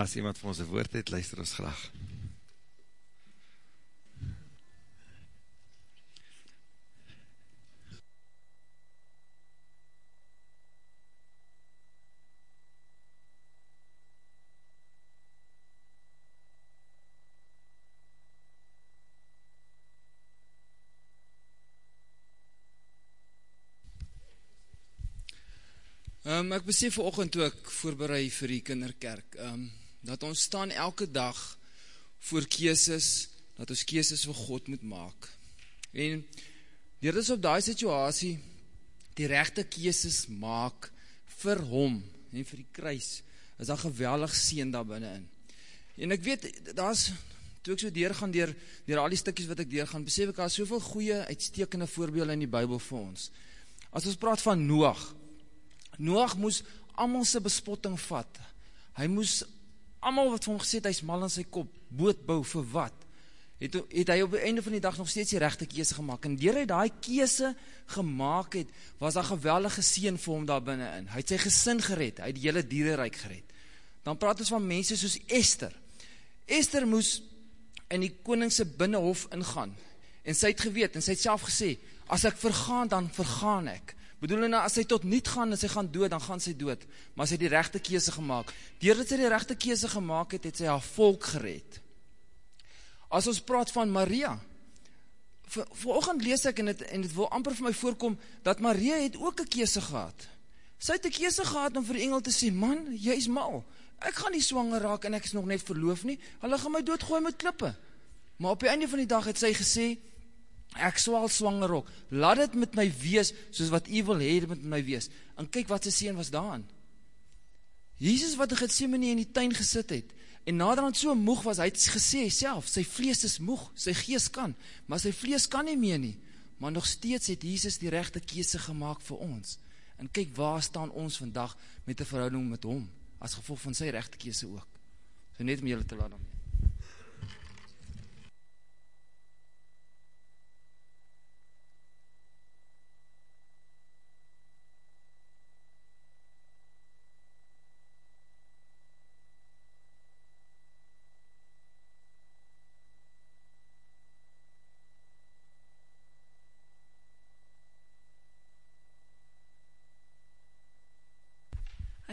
as iemand vir ons een woord het, luister ons graag. Um, ek besef vanochtend toe ek voorbereid vir die kinderkerk, um, dat ons staan elke dag voor keeses, dat ons keeses vir God moet maak. En dit is op die situasie, die rechte keeses maak vir hom, en vir die kruis, is daar geweldig sien daar binnenin. En ek weet, daar is, toe ek so deurgaan, dier, dier al die stikkies wat ek deurgaan, besef ek, daar is soveel goeie, uitstekende voorbeelde in die bybel vir ons. As ons praat van Noach, Noach moes allemaal sy bespotting vat. Hy moes allemaal wat vir hom gesê het, hy is mal in sy kop, bootbouw vir wat? Het, het hy op die einde van die dag nog steeds die rechte kese gemaakt. En dier hy die kese gemaakt het, was daar geweldige sien vir hom daar binnenin. Hy het sy gesin gered, hy het die hele dierenrijk gered. Dan praat ons van mense soos Esther. Esther moes in die koningse binnenhof ingaan. En sy het geweet, en sy het self gesê, as ek vergaan, dan vergaan ek bedoel nou, as hy tot niet gaan, en sy gaan dood, dan gaan sy dood, maar sy het die rechte kese gemaakt, doordat sy die rechte kese gemaakt het, het sy haar volk gered, as ons praat van Maria, vanochtend lees ek, en het, en het wil amper vir my voorkom, dat Maria het ook een kese gehad, sy het een kese gehad om vir engel te sê, man, jy is mal, ek gaan nie swanger raak, en ek is nog net verloof nie, hulle gaan my doodgooi met klippe, maar op die einde van die dag het sy gesê, ek swaal swanger ook, laat het met my wees, soos wat u wil hee met my wees, en kyk wat sy sien was daan, Jesus wat in Gethsemane in die tuin gesit het, en naderhand so moeg was, hy het gesê self, sy vlees is moeg, sy gees kan, maar sy vlees kan nie meer nie, maar nog steeds het Jesus die rechte kiese gemaakt vir ons, en kyk waar staan ons vandag, met die verhouding met hom, as gevolg van sy rechte kiese ook, so net om julle te laat om.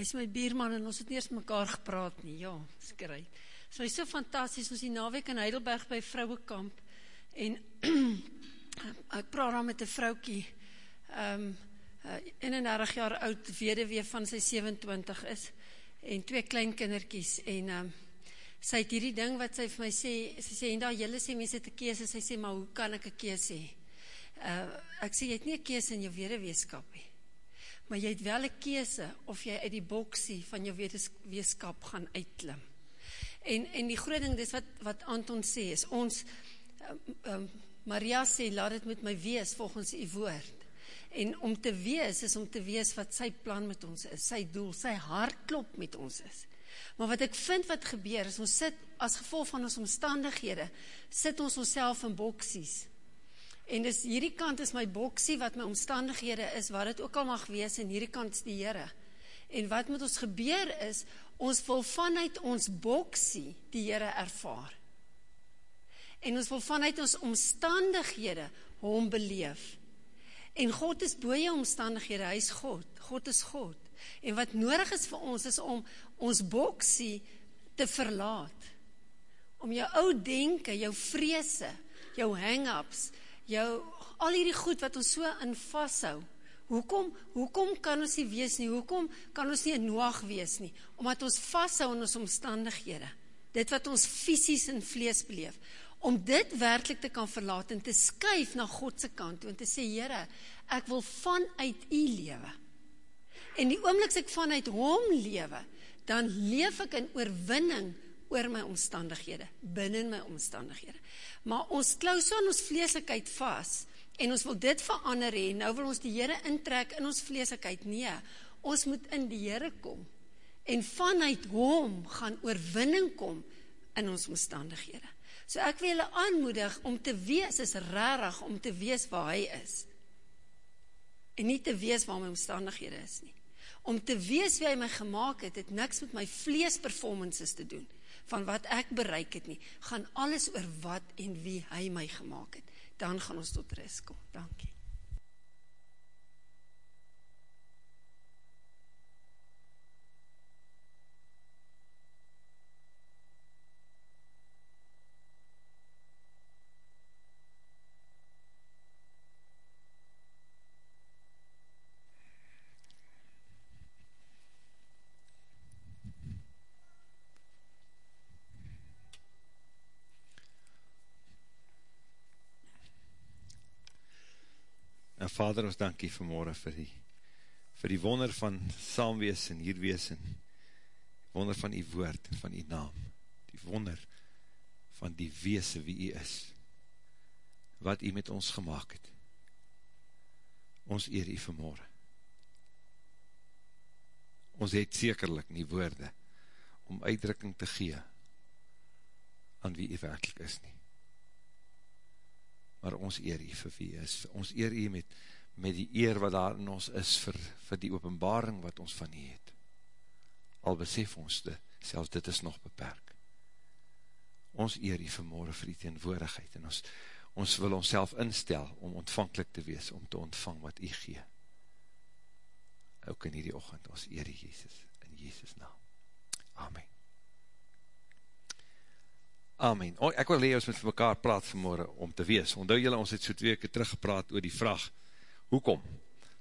Is my bierman en ons het eens mekaar gepraat nie, ja, skry. So hy is so fantastisch, ons die nawek in Heidelberg by vrouwekamp, en ek praat dan met die vroukie, um, uh, 31 jaar oud, wederwee van sy 27 is, en twee kleinkinderkies, en um, sy het hierdie ding wat sy vir my sê, sy sê, en daar jylle sê, mens het een kees, sy sê, maar hoe kan ek een kees sê? Uh, ek sê, jy het nie een kees in jou wederweeskap, he maar jy het wel een kese of jy uit die boksie van jou wetenskap gaan uitklim. En, en die groot ding, dis wat, wat Anton sê, is ons, um, um, Maria sê, laat het met my wees volgens die woord. En om te wees, is om te wees wat sy plan met ons is, sy doel, sy hartklop met ons is. Maar wat ek vind wat gebeur, is ons sit, as gevolg van ons omstandighede, sit ons ons in boksies, En dis hierdie kant is my boksie wat my omstandighede is, wat het ook al mag wees, en hierdie kant is die Heere. En wat met ons gebeur is, ons wil vanuit ons boksie die Heere ervaar. En ons wil vanuit ons omstandighede hom beleef. En God is boeie omstandighede, hy is God, God is God. En wat nodig is vir ons, is om ons boksie te verlaat. Om jou ou denken, jou vreese, jou hang-ups, jou, al hierdie goed wat ons so in vasthou, hoekom, hoekom kan ons nie wees nie, hoekom kan ons nie een noag wees nie, omdat ons vasthou in ons omstandighede, dit wat ons fysisk in vlees beleef, om dit werkelijk te kan verlaat en te skuif na Godse kant toe en te sê, Heere, ek wil vanuit u lewe. En die oomliks ek vanuit hom lewe, dan leef ek in oorwinning oor my omstandighede, binnen my omstandighede maar ons klou so aan ons vleeslikheid vas, en ons wil dit verander heen, nou wil ons die Heere intrek in ons vleeslikheid, nee, ons moet in die Heere kom, en vanuit hom gaan oorwinning kom in ons omstandighede. So ek wil aanmoedig om te wees, is rarig om te wees waar hy is, en nie te wees waar my omstandighede is nie. Om te wees wie hy my gemaakt het, het niks met my vlees performances te doen, van wat ek bereik het nie, gaan alles oor wat en wie hy my gemaakt het. Dan gaan ons tot rust kom. Dankie. En Vader, ons dankie vanmorgen vir die, vir die wonder van saamwees en hierwees en wonder van die woord en van die naam, die wonder van die weese wie jy is, wat jy met ons gemaakt het. Ons eer jy vanmorgen. Ons het sekerlik nie woorde om uitdrukking te gee aan wie jy werkelijk is nie maar ons eer jy vir wie is, ons eer jy met, met die eer wat daar in ons is, vir, vir die openbaring wat ons van jy het. Al besef ons dit, selfs dit is nog beperk. Ons eer jy vanmorgen vir die teenwoordigheid, en ons, ons wil ons self instel om ontvankelijk te wees, om te ontvang wat jy gee. Ook in die ochend, ons eer jy Jesus, in Jesus naam. Amen. Amen. O, ek wil lees met mekaar praat vanmorgen om te wees. Ondou julle, ons het so twee keer teruggepraat oor die vraag, hoekom?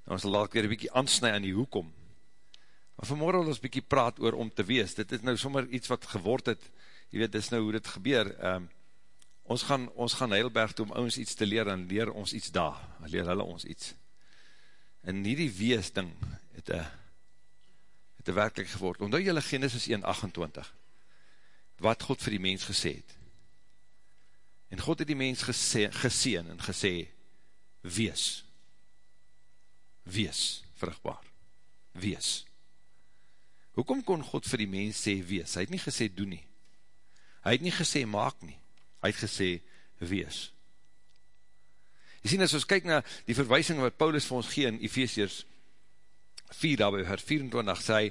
Nou, ons laat weer een bykie ansnui aan die hoekom. Maar vanmorgen wil ons bykie praat oor om te wees. Dit is nou sommer iets wat geword het, jy weet, dit is nou hoe dit gebeur. Um, ons gaan, ons gaan Heilberg toe om ons iets te leer, en leer ons iets daar, leer hulle ons iets. En nie die wees ding, het het werkelijk geword. Ondou julle Genesis 1, 28 wat God vir die mens gesê het. En God het die mens gesê, geseen en gesê, wees, wees, vrugbaar, wees. Hoekom kon God vir die mens sê, wees? Hy het nie gesê, doen nie. Hy het nie gesê, maak nie. Hy het gesê, wees. Jy sien, as ons kyk na die verwijsing wat Paulus vir ons gee in Ephesians 4, daarby 24, sê hy,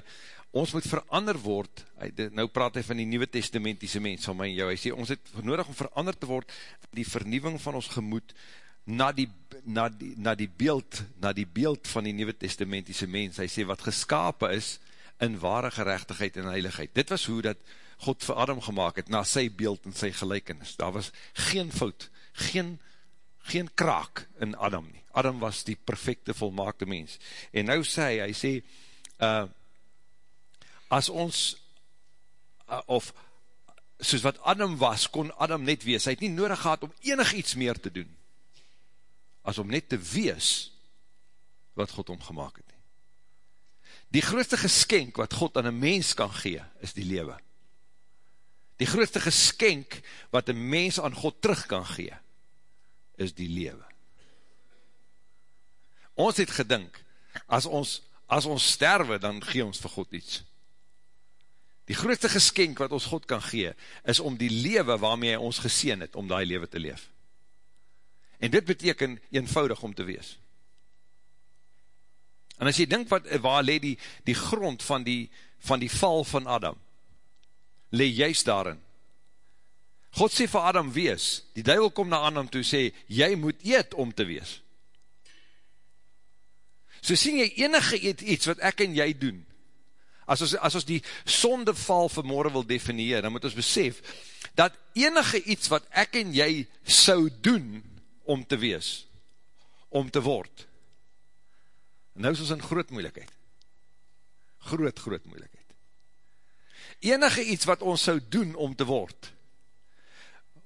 ons moet verander word, nou praat hy van die nieuwe testamentiese mens, van my en jou, hy sê, ons het nodig om verander te word, die vernieuwing van ons gemoed, na die, na die, na die beeld, na die beeld van die nieuwe testamentiese mens, hy sê, wat geskapen is, in ware gerechtigheid en heiligheid, dit was hoe dat God vir Adam gemaakt het, na sy beeld en sy gelijkenis, daar was geen fout, geen, geen kraak in Adam nie, Adam was die perfecte volmaakte mens, en nou sê hy, hy sê, uh, as ons, uh, of soos wat Adam was, kon Adam net wees, hy het nie nodig gehad om enig iets meer te doen, as om net te wees, wat God omgemaak het. Die grootste geskenk wat God aan een mens kan gee, is die lewe. Die grootste geskenk wat een mens aan God terug kan gee, is die lewe. Ons het gedink, as ons, as ons sterwe, dan gee ons vir God iets. Die grootste geskenk wat ons God kan gee, is om die lewe waarmee hy ons geseen het, om die lewe te leef. En dit beteken eenvoudig om te wees. En as jy dink wat, waar le die, die grond van die, van die val van Adam, le juist daarin. God sê vir Adam wees, die duivel kom na Adam toe sê, jy moet eet om te wees. So sien jy enige iets wat ek en jy doen, as ons, as ons die sondeval vanmorgen wil definieer, dan moet ons besef, dat enige iets wat ek en jy sou doen, om te wees, om te word, nou is ons in groot moeilikheid, groot, groot moeilikheid, enige iets wat ons sou doen, om te word,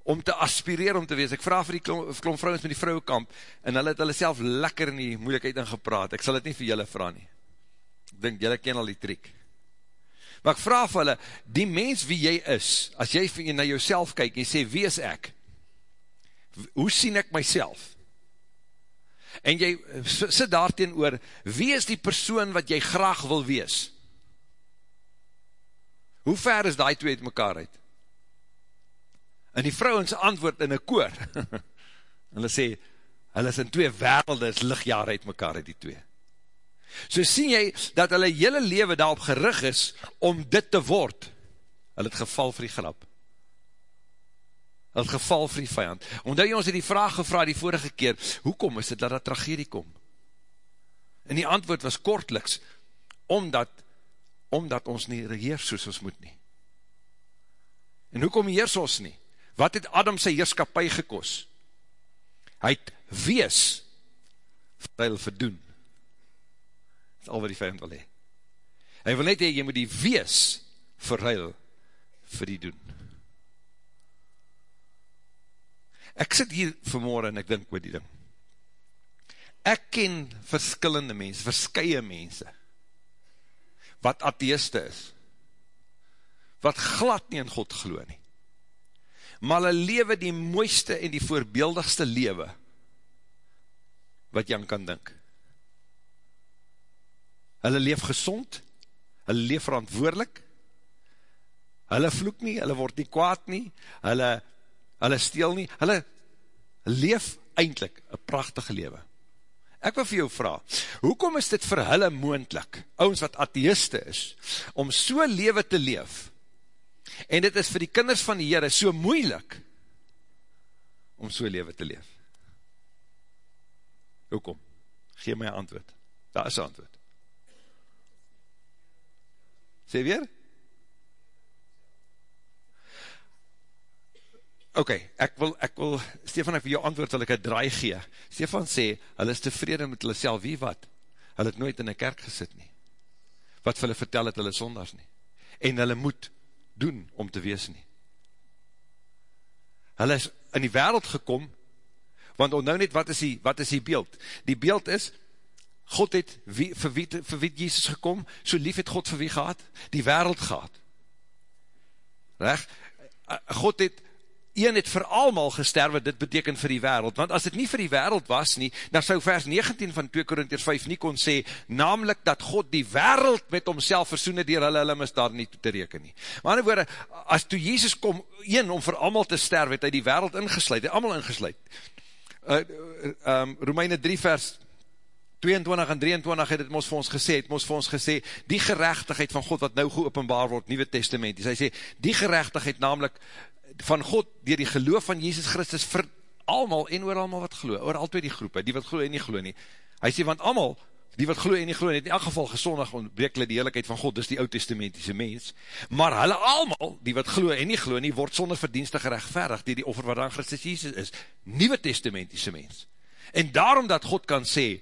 om te aspireer om te wees, ek vraag vir die klomp, klomp vrouwens met die vrouwekamp, en hulle het hulle self lekker in die moeilikheid ingepraat, ek sal het nie vir julle vraag nie, ek denk, julle ken al die trik, Maar ek vraag vir hulle, die mens wie jy is, as jy na jouself kyk, en sê, wie is ek? Hoe sien ek myself? En jy sit daar teen oor, wie is die persoon wat jy graag wil wees? Hoe ver is die twee uit mekaar uit? En die vrouwens antwoord in een koor. hulle sê, hulle is in twee werelde, is lichtjaar uit mekaar uit die twee. So sien jy, dat hulle hele leven daarop gerig is, om dit te word. Hulle het geval vir die grap. Hulle het geval vir die vijand. Omdat jy ons het die vraag gevraag die vorige keer, hoekom is dit dat dat tragedie kom? En die antwoord was kortliks, omdat, omdat ons nie regeer soos ons moet nie. En hoekom heers ons nie? Wat het Adam sy heerskapie gekos? Hy het wees, vertel verdoen. Dat is al wat die vijand wil hee. Hy wil net hee, jy moet die wees verhuil vir die doen. Ek sit hier vanmorgen en ek dink oor die ding. Ek ken verskillende mense, verskye mense, wat atheiste is, wat glad nie in God glo nie, maar hulle lewe die mooiste en die voorbeeldigste lewe, wat jy aan kan dink. Hulle leef gezond, hulle leef verantwoordelik, hulle vloek nie, hulle word nie kwaad nie, hulle, hulle steel nie, hulle leef eindelijk een prachtige lewe. Ek wil vir jou vraag, hoekom is dit vir hulle moendlik, ons wat atheiste is, om so lewe te leef, en dit is vir die kinders van die Heere so moeilik, om so lewe te leef? Hoekom? Geef my antwoord. Daar is antwoord. Sê weer? Ok, ek wil, ek wil, Stefan, ek vir jou antwoord wil ek een draai gee. Stefan sê, hulle is tevreden met hulle self, wie wat? Hulle het nooit in een kerk gesit nie. Wat vir hulle vertel het hulle sonders nie. En hulle moet doen om te wees nie. Hulle is in die wereld gekom, want onthou net, wat is die, wat is die beeld? Die beeld is, God het wie, vir, wie, vir wie Jesus gekom, so lief het God vir wie gehad? Die wereld gehad. Reg? God het een het vir almal gesterwe, dit beteken vir die wereld, want as dit nie vir die wereld was nie, dan sou vers 19 van 2 Korintiers 5 nie kon sê, namelijk dat God die wereld met homself versoene dier hulle, hulle mis daar nie toe te reken nie. Maar in woorde, as toe Jezus kom, een om vir almal te sterwe, het hy die wereld ingesluid, hy almal ingesluid. Uh, uh, um, Romeine 3 vers 22 en 23 het het ons vir ons gesê, het ons vir ons gesê, die gerechtigheid van God wat nou geopenbaar word, Nieuwe Testament, hy sê, die gerechtigheid namelijk van God, dier die geloof van Jezus Christus, vir almal en oor almal wat geloof, oor al twee die groepe, die wat geloof en nie geloof nie. Hy sê, want almal, die wat geloof en nie geloof, het in elk geval gezondig ontbreek hulle die heerlijkheid van God, dis die oud-testamentische mens, maar hulle almal, die wat geloof en nie geloof nie, word sonder verdienste gerechtverdig, die die offer wat aan Christus Jesus is, nieuwe testamentische mens. En daarom dat God kan sê,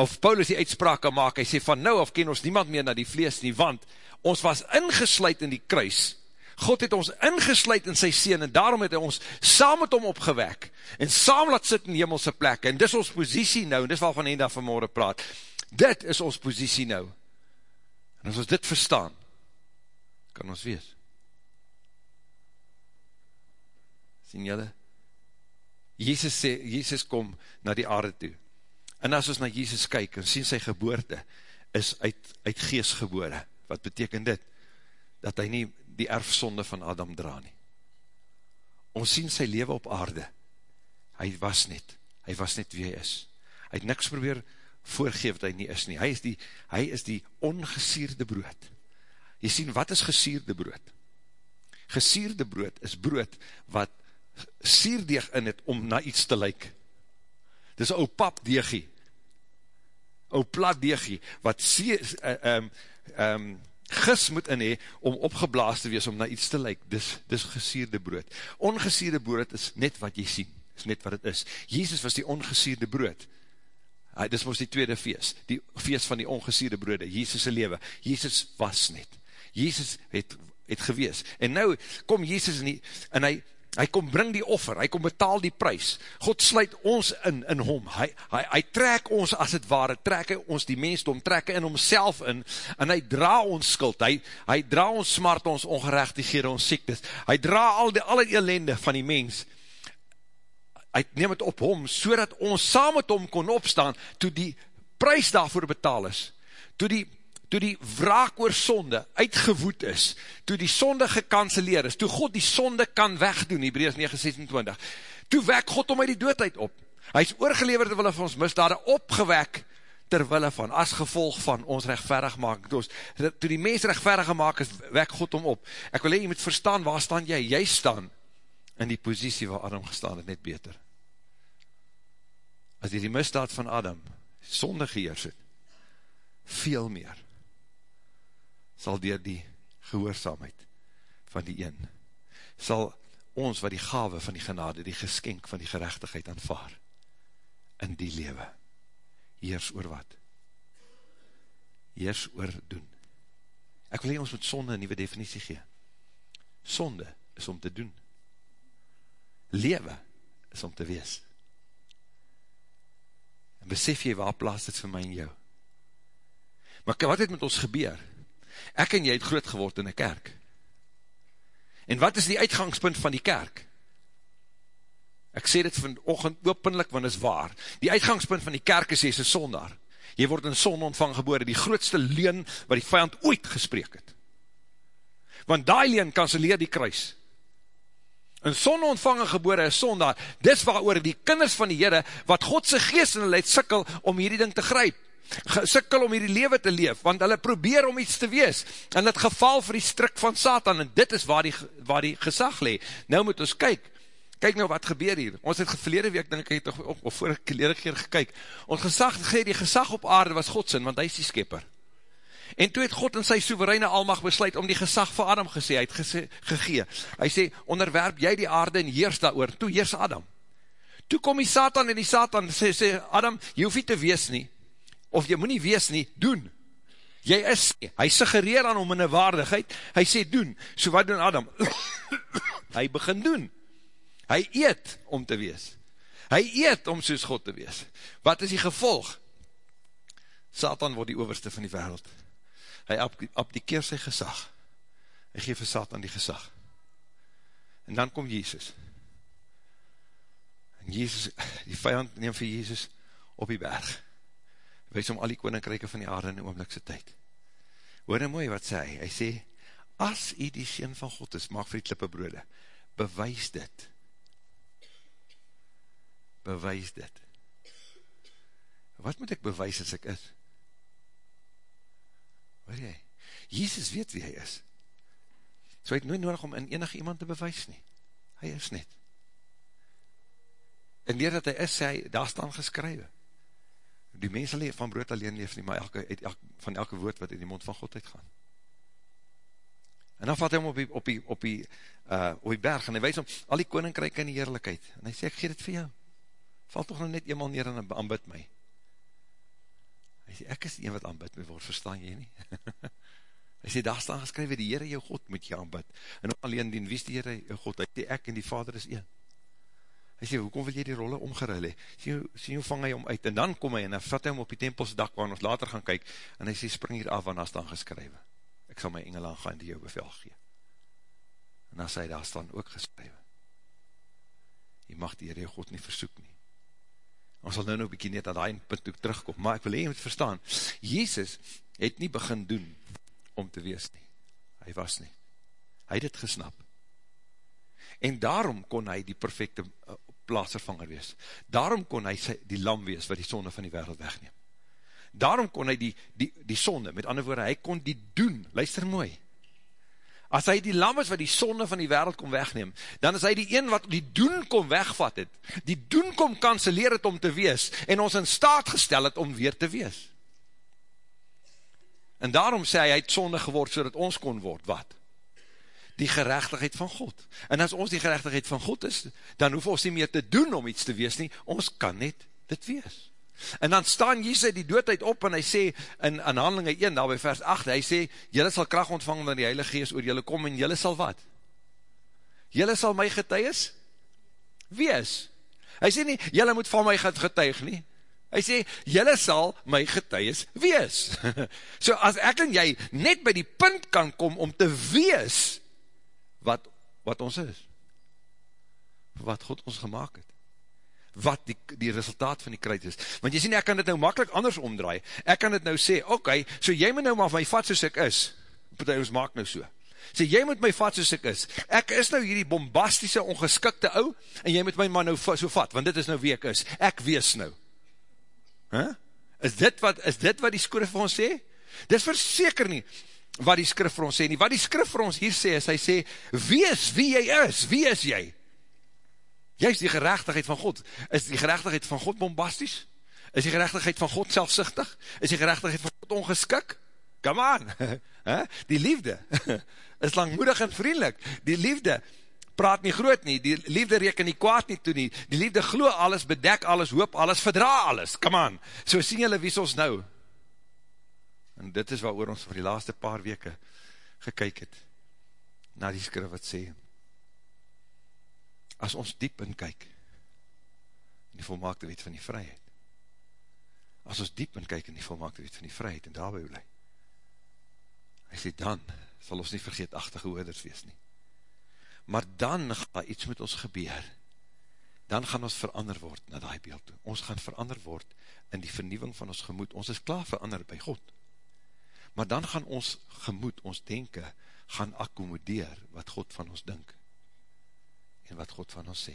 of Paulus die uitspraak kan maak, hy sê, van nou af ken ons niemand meer na die vlees nie, want ons was ingesluid in die kruis, God het ons ingesluid in sy sien, en daarom het hy ons saam met hom opgewek, en saam laat sit in hemelse plek, en dis ons posiesie nou, en dis waarvan hy daar vanmorgen praat, dit is ons posiesie nou, en as ons dit verstaan, kan ons wees. Sien jylle? Jezus sê, Jezus kom na die aarde toe, en as ons na Jezus kyk, en sien sy geboorte, is uit, uit geest gebore, wat beteken dit? Dat hy nie die erfsonde van Adam dra nie. Ons sien sy leven op aarde. Hy was net, hy was net wie hy is. Hy het niks probeer voorgeef wat hy nie is nie. Hy is die, hy is die ongesierde brood. Jy sien, wat is gesierde brood? Gesierde brood is brood wat sierdeeg in het om na iets te lyk. Dit is ou papdeegie, ou platdeegie, wat sier, uh, um, um, gis moet in hee, om opgeblaas te wees, om na iets te lyk, dis, dis gesierde brood. Ongesierde brood is net wat jy sien, is net wat het is. Jezus was die ongesierde brood. Hy, dis was die tweede feest, die feest van die ongesierde broode, Jezus' lewe. Jezus was net. Jezus het, het gewees. En nou kom Jezus in die, en hy, hy kom bring die offer, hy kom betaal die prijs, God sluit ons in, in hom, hy, hy, hy trek ons as het ware, trek hy ons die mensdom, trek hy in homself in, en hy dra ons skuld, hy, hy dra ons smart, ons ongerechtighede, ons siektes, hy dra al die, alle ellende van die mens, hy neem het op hom, so dat ons saam met hom kon opstaan, toe die prijs daarvoor betaal is, toe die toe die wraak oor sonde uitgewoed is, toe die sonde gekanceleer is, toe God die sonde kan wegdoen, Hebreus 9:26, toe wek God om uit die doodheid op. Hy is oorgeleverd terwyl hy vir ons misdade opgewek terwille van, as gevolg van ons rechtverig maak, toe, toe die mens rechtverig gemaakt is, wek God om op, ek wil hee, jy moet verstaan, waar staan jy? Jy staan in die positie waar Adam gestaan het, net beter. As die, die misdaad van Adam sonde geheers het, veel meer, sal dier die gehoorzaamheid van die een, sal ons wat die gave van die genade, die geskenk van die gerechtigheid aanvaar, in die lewe, heers oor wat? Heers oor doen. Ek wil hier ons met sonde een nieuwe definitie gee. Sonde is om te doen. Lewe is om te wees. En besef jy waar plaas dit vir my en jou? Maar wat het met ons gebeur? Ek en jy het groot geword in die kerk. En wat is die uitgangspunt van die kerk? Ek sê dit vanochtend openlik, want is waar. Die uitgangspunt van die kerk is, jy is een sondaar. Jy word in son ontvang geboren, die grootste leen wat die vijand ooit gespreek het. Want die leen kanseleer die kruis. In son ontvang geboren is sondaar, dis waar oor die kinders van die Heere, wat Godse geest in hulle het sikkel om hierdie ding te gryp sikkel om hierdie leven te leef, want hulle probeer om iets te wees, en het geval vir die strik van Satan, en dit is waar die, waar die gezag lee. Nou moet ons kyk, kyk nou wat gebeur hier, ons het verlede week, denk ek, toch, of, of vorige kelede keer gekyk, ons gezag, die gezag op aarde was Godsin, want hy is die skepper. En toe het God in sy soevereine almag besluit om die gezag vir Adam gesê, hy het gesê, gegee. Hy sê, onderwerp jy die aarde en heers daar oor, toe heers Adam. Toe kom die Satan en die Satan sê, sê Adam, jy hoef nie te wees nie, of jy moet nie wees nie, doen. Jy is, hy suggereer aan hom in die waardigheid, hy sê doen, so wat doen Adam? hy begin doen. Hy eet om te wees. Hy eet om soos God te wees. Wat is die gevolg? Satan word die overste van die wereld. Hy abdikeer sy gesag. Hy geef vir Satan die gesag. En dan kom Jezus. En Jezus, die vijand neem vir Jezus op die berg wees om al die koninkryke van die aarde in die oomlikse tyd. Hoor nou mooi wat sê hy, hy sê, as hy die sien van God is, maak vir die klippe brode, bewys dit. Bewys dit. Wat moet ek bewys as ek is? Hoor jy? Jesus weet wie hy is. So hy het nooit nodig om in enige iemand te bewys nie. Hy is net. En leer dat hy is, sê hy, daar staan geskrywe die mens nie van brood alleen leef nie, maar elke, uit, elke, van elke woord wat in die mond van God uitgaan. En dan vat hy hom op die, op die, op die, uh, op die berg, en hy wees om al die koninkryk in die heerlijkheid, en hy sê, ek gee dit vir jou, val toch nou net eenmaal neer en aanbid my. Hy sê, ek is die een wat aanbid my word, verstaan jy nie? hy sê, daar staan geskrywe, die Heere jou God moet jy aanbid, en alleen dien, wie is die Heere jou God? Hy sê, ek en die Vader is een. Hy sê, hoekom wil jy die rolle omgeruil he? Sien, sien hoe vang hy om uit? En dan kom hy en dan vat hy hom op die tempelsdak waar ons later gaan kyk en hy sê, spring hier af en daar staan geskrywe. Ek sal my engel aangaan die jou bevel gee. En dan sê hy, daar staan ook geskrywe. Jy mag die Heer God nie versoek nie. Ons sal nou nou bykie net aan die punt toe terugkom, maar ek wil hy moet verstaan, Jezus het nie begin doen om te wees nie. Hy was nie. Hy het het gesnap. En daarom kon hy die perfecte plaatsvervanger wees. Daarom kon hy sy, die lam wees wat die sonde van die wereld wegneem. Daarom kon hy die, die, die sonde, met ander woorde, hy kon die doen, luister mooi. As hy die lam is wat die sonde van die wereld kon wegneem, dan is hy die een wat die doen kon wegvat het, die doen kon kanseleer het om te wees, en ons in staat gestel het om weer te wees. En daarom sê hy, hy het sonde geword, so ons kon word, wat? Die gerechtigheid van God. En as ons die gerechtigheid van God is, dan hoef ons nie meer te doen om iets te wees nie, ons kan net dit wees. En dan staan Jesus die doodheid op en hy sê in, in handelinge 1, daar by vers 8, hy sê, jylle sal kracht ontvang wanneer die Heilige Geest oor jylle kom en jylle sal wat? Jylle sal my getuies? Wees. Hy sê nie, jylle moet van my getuig nie. Hy sê, jylle sal my getuies wees. so as ek en jy net by die punt kan kom om te wees, wat, wat ons is. Wat God ons gemaakt het. Wat die, die resultaat van die kruid is. Want jy sien, ek kan dit nou makkelijk anders omdraai. Ek kan dit nou sê, oké, okay, so jy moet nou maar my vat soos ek is. Partij ons maak nou so. Sê, jy moet my vat soos ek is. Ek is nou hierdie bombastische, ongeskikte ou, en jy moet my maar nou so vat, want dit is nou wie ek is. Ek wees nou. Huh? Is dit wat, is dit wat die skrif vir ons sê? Dit is verseker nie wat die skrif vir ons sê nie. Wat die skrif vir ons hier sê, is hy sê, wees wie jy is, wie is jy? Jy is die gerechtigheid van God. Is die gerechtigheid van God bombasties? Is die gerechtigheid van God selfsichtig? Is die gerechtigheid van God ongeskik? Come on! Die liefde is langmoedig en vriendelik. Die liefde praat nie groot nie. Die liefde reken nie kwaad nie toe nie. Die liefde glo alles, bedek alles, hoop alles, verdra alles. Come on! So sien julle wie ons nou. En dit is wat ons vir die laaste paar weke gekyk het. Na die skrif wat sê, as ons diep in kyk, in die volmaakte wet van die vryheid, as ons diep in kyk in die volmaakte wet van die vryheid, en daarby blij, hy sê, dan sal ons nie vergeetachtige hoeders wees nie. Maar dan gaan iets met ons gebeur, dan gaan ons verander word na die beeld toe. Ons gaan verander word in die vernieuwing van ons gemoed. Ons is klaar verander by God. Maar dan gaan ons gemoed, ons denken, gaan accommodeer wat God van ons denkt en wat God van ons sê.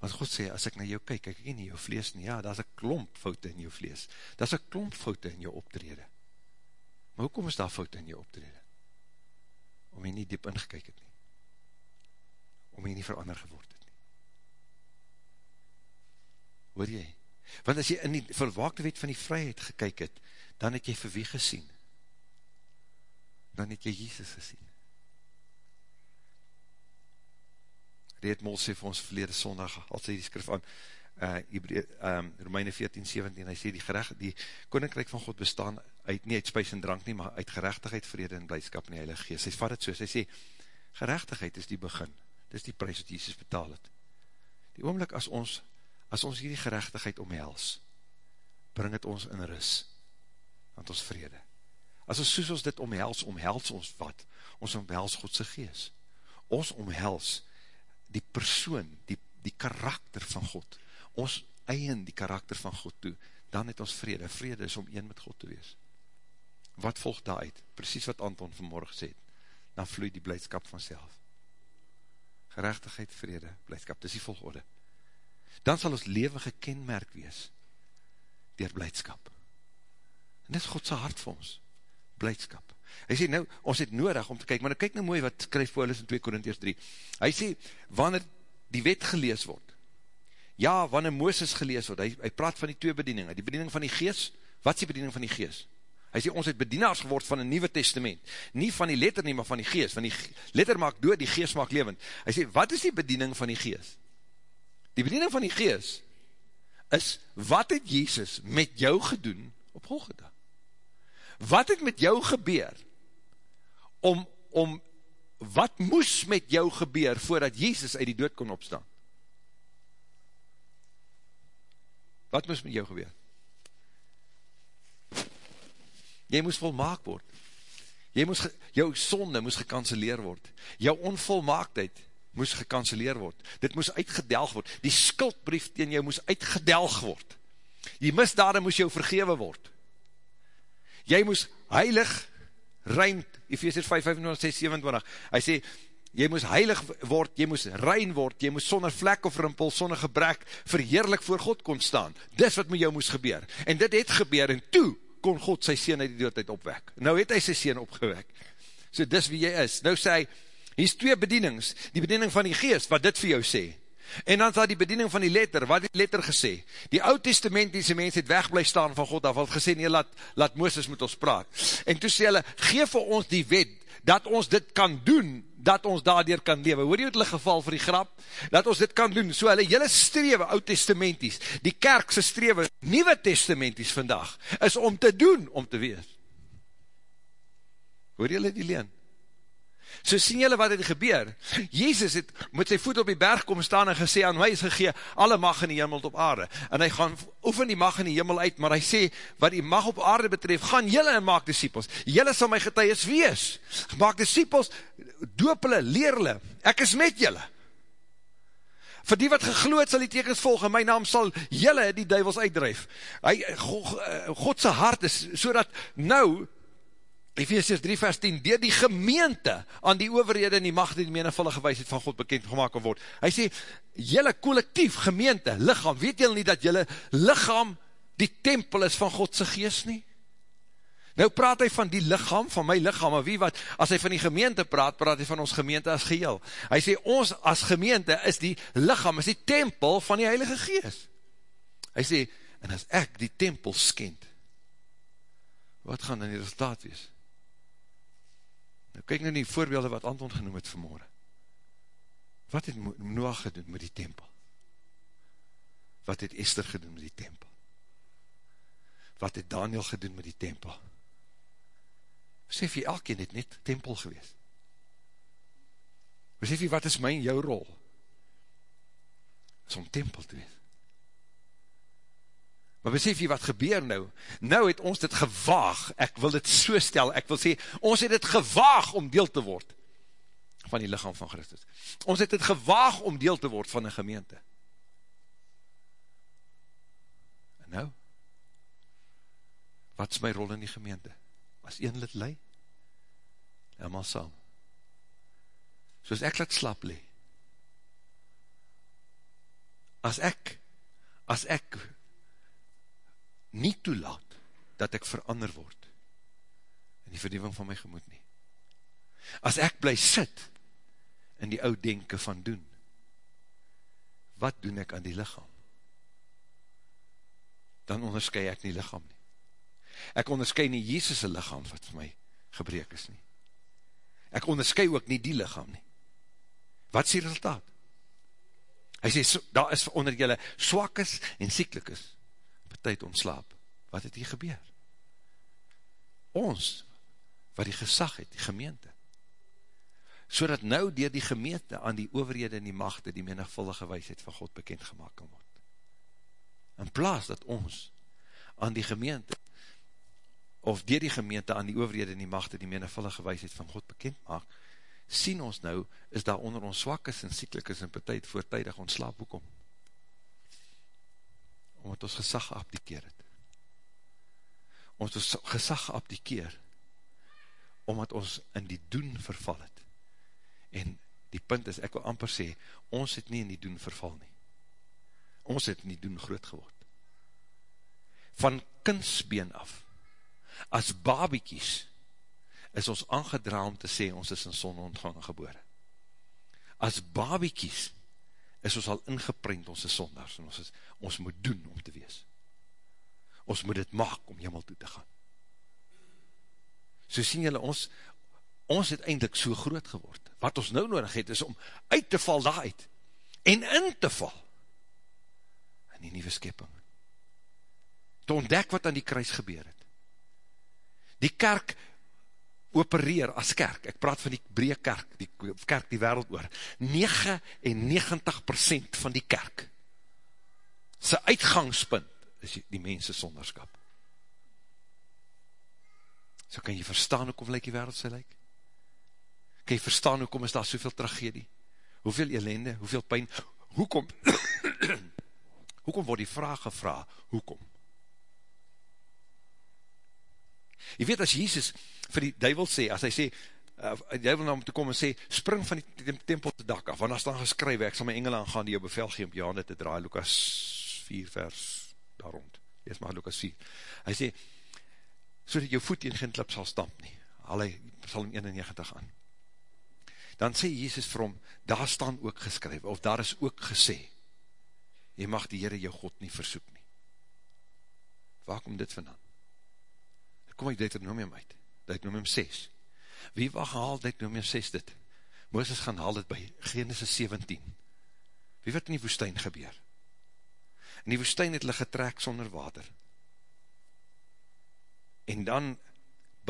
Want God sê, as ek na jou kyk, kyk ek nie jou vlees nie, ja, daar is een klomp foute in jou vlees, daar is een klomp foute in jou optrede. Maar hoekom is daar foute in jou optrede? Om jy nie diep ingekyk het nie. Om jy nie verander geword het nie. Hoor jy? Want as jy in die verwaakte wet van die vryheid gekyk het, dan het jy vir wie gesien? Dan het jy Jesus gesien. Reed Mol sê vir ons verlede sondag, al sê die skrif aan, uh, Hebree, um, Romeine 14, 17, hy sê die gerecht, die koninkryk van God bestaan uit, nie uit spuis en drank nie, maar uit gerechtigheid, vrede en blijdskap in die heilige geest. Hy vat het so, hy sê, gerechtigheid is die begin, dit is die prijs wat Jesus betaal het. Die oomlik as ons, as ons hierdie gerechtigheid omhels, bring het ons in ris, want ons vrede. As ons soos ons dit omhels, omhels ons wat? Ons omhels Godse geest. Ons omhels die persoon, die, die karakter van God, ons eien die karakter van God toe, dan het ons vrede, vrede is om een met God te wees. Wat volg daaruit? Precies wat Anton vanmorgen sê, dan vloei die blijdskap vanzelf. Gerechtigheid, vrede, blijdskap, dis die volgorde. Dan sal ons leven gekenmerk wees, dier blijdskap. En dit is Godse hart vir ons, blijdskap. Hy sê nou, ons het nodig om te kyk, maar nou kyk nou mooi wat skryf Paulus in 2 Korintiërs 3. Hy sê, wanneer die wet gelees word, ja, wanneer Mooses gelees word, hy, hy praat van die twee bedieningen, die bediening van die gees, wat is die bediening van die gees? Hy sê, ons het bedienaars geword van een nieuwe testament, nie van die letter nie, maar van die gees, van die letter maak dood, die gees maak levend. Hy sê, wat is die bediening van die gees? Die bediening van die gees, is, wat het Jezus met jou gedoen op Golgotha? Wat het met jou gebeur, om, om, wat moes met jou gebeur, voordat Jezus uit die dood kon opstaan? Wat moes met jou gebeur? Jy moes volmaak word. Jy moes, jou sonde moes gekanceleer word. Jou onvolmaaktheid moes gekanceleer word. Dit moes uitgedelg word. Die skuldbrief teen jou moes uitgedelg word. Die misdade moes jou vergewe word jy moes heilig, rein, Ephesians 5, 25, 6, 27, hy sê, jy moes heilig word, jy moes rein word, jy moes sonder vlek of rimpel, sonder gebrek, verheerlik voor God kon staan, dis wat met jou moes gebeur, en dit het gebeur, en toe kon God sy sien uit die doodheid opwek, nou het hy sy sien opgewek, so dis wie jy is, nou sê hy, hier is twee bedieningse, die bediening van die geest, wat dit vir jou sê, En dan sal die bediening van die letter, wat die letter gesê? Die oud testamentiese mens het wegblij staan van God af, wat gesê, nee, laat, laat Mooses met ons praat. En toe sê hulle, geef vir ons die wet, dat ons dit kan doen, dat ons daardoor kan lewe. Hoor jy het hulle geval vir die grap? Dat ons dit kan doen. So hulle jylle strewe, oud testamenties, die kerkse strewe, nieuwe testamenties vandag, is om te doen, om te wees. Hoor jy die leen? So sien julle wat het gebeur. Jezus het met sy voet op die berg kom staan en gesê, aan my is gegee alle mag in die hemel op aarde. En hy gaan oefen die mag in die hemel uit, maar hy sê, wat die mag op aarde betref, gaan julle en maak disciples. Julle sal my getuies wees. Maak disciples, doop hulle, leer hulle. Ek is met julle. Voor die wat gegloed sal die tekens volg, en my naam sal julle die duivels uitdrijf. Hy, Godse hart is, so dat nou, Ephesians 3 vers 10, dier die gemeente aan die overhede en die macht die menenvullige wijsheid van God bekend gemaakt word. Hy sê, jylle collectief, gemeente, lichaam, weet jylle nie dat jylle lichaam die tempel is van Godse geest nie? Nou praat hy van die lichaam, van my lichaam, maar wie wat, as hy van die gemeente praat, praat hy van ons gemeente as geheel. Hy sê, ons as gemeente is die lichaam, is die tempel van die Heilige Geest. Hy sê, en as ek die tempel skend, wat gaan dan die resultaat wees? Nou kyk nou die voorbeelde wat Anton genoem het vanmorgen. Wat het Noach gedoen met die tempel? Wat het Esther gedoen met die tempel? Wat het Daniel gedoen met die tempel? Besef jy, elkeen het net tempel gewees. Besef jy, wat is my en jou rol? Is om tempel te wees. Maar besef jy wat gebeur nou? Nou het ons dit gewaag, ek wil dit so stel, ek wil sê, ons het dit gewaag om deel te word van die lichaam van Christus. Ons het dit gewaag om deel te word van een gemeente. En nou? Wat is my rol in die gemeente? As een lid lei? Helemaal saam. Soos ek laat slap le. As ek, as ek nie toelaat dat ek verander word in die vernieuwing van my gemoed nie. As ek bly sit in die oud denke van doen, wat doen ek aan die lichaam? Dan onderskui ek nie lichaam nie. Ek onderskui nie Jezus' lichaam wat vir my gebreek is nie. Ek onderskui ook nie die lichaam nie. Wat is die resultaat? Hy sê, daar is onder julle swakes en sieklikes, betuid ontslaap. Wat het hier gebeur? Ons, wat die gesag het, die gemeente, so dat nou dier die gemeente aan die overhede en die machte die menigvuldige wijsheid van God bekend gemaakt kan word. In plaas dat ons aan die gemeente of dier die gemeente aan die overhede en die machte die menigvullige wijsheid van God bekend maak, sien ons nou, is daar onder ons swakkes en sieklikes en partijд voortijdig ontslaap hoekom? Omdat ons gesag geabdikeer het. Ons gesag geabdikeer, omdat ons in die doen verval het. En die punt is, ek wil amper sê, ons het nie in die doen verval nie. Ons het in die doen groot geword. Van kindsbeen af, as babiekies, is ons aangedra om te sê, ons is in sonde ontvang gebore. As babiekies, is ons al ingeprint, ons is sonders, en ons, is, ons moet doen om te wees. Ons moet dit maak om jemel toe te gaan. So sien julle, ons, ons het eindelijk so groot geword. Wat ons nou nodig het, is om uit te val daaruit, en in te val, in die nieuwe skepping. Te ontdek wat aan die kruis gebeur het die kerk opereer as kerk, ek praat van die breë kerk, die kerk die wereld oor, 99% van die kerk, sy uitgangspunt is die mense sonderskap. So kan jy verstaan hoekom lyk die wereld sy lyk? Kan jy verstaan hoekom is daar soveel tragedie? Hoeveel ellende, hoeveel pijn? Hoekom? hoekom word die vraag gevra? Hoekom? Jy weet as Jesus vir die duivel sê, as hy sê, uh, die duivel na hom te kom en sê, spring van die tempel te dak af, want as dan geskrywe, ek sal my engel aangaan die jou bevel gee om jou handen te draai, Lukas 4 vers daar rond, eers maar Lukas 4, hy sê, so dat jou voet in geen klip sal stamp nie, al hy Psalm 91 aan, dan sê Jesus vir hom, daar staan ook geskrywe, of daar is ook gesê, jy mag die Heere jou God nie versoek nie, waar kom dit vandaan? kom uit Deuteronomium uit, Deuteronomium 6. Wie wat gehaal Deuteronomium 6 dit? Mooses gaan haal dit by Genesis 17. Wie wat in die woestijn gebeur? In die woestijn het hulle getrek sonder water. En dan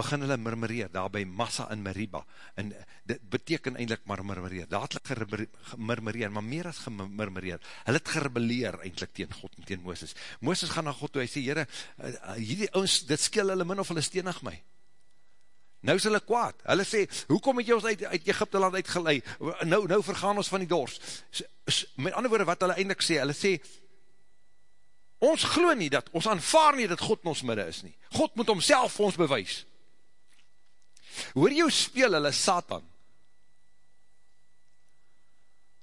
begin hulle murmureer, daar by Massa in Meriba, en dit beteken eindelijk maar murmureer, daar het hulle gemurmureer, maar meer as gemurmureer, hulle het gerebeleer eindelijk tegen God en tegen Mooses. Mooses gaan na God toe, hy sê, jyre, eh, hierdie ons, dit skil hulle min of hulle steenig my. Nou is hulle kwaad, hulle sê, hoekom het jy ons uit, uit Egypte land uitgeleid, nou, nou vergaan ons van die dors. Met ander woorde wat hulle eindelijk sê, hulle sê, ons glo nie dat, ons aanvaar nie dat God in ons midde is nie. God moet homself vir ons bewys. Hoor jy hoe speel hulle Satan?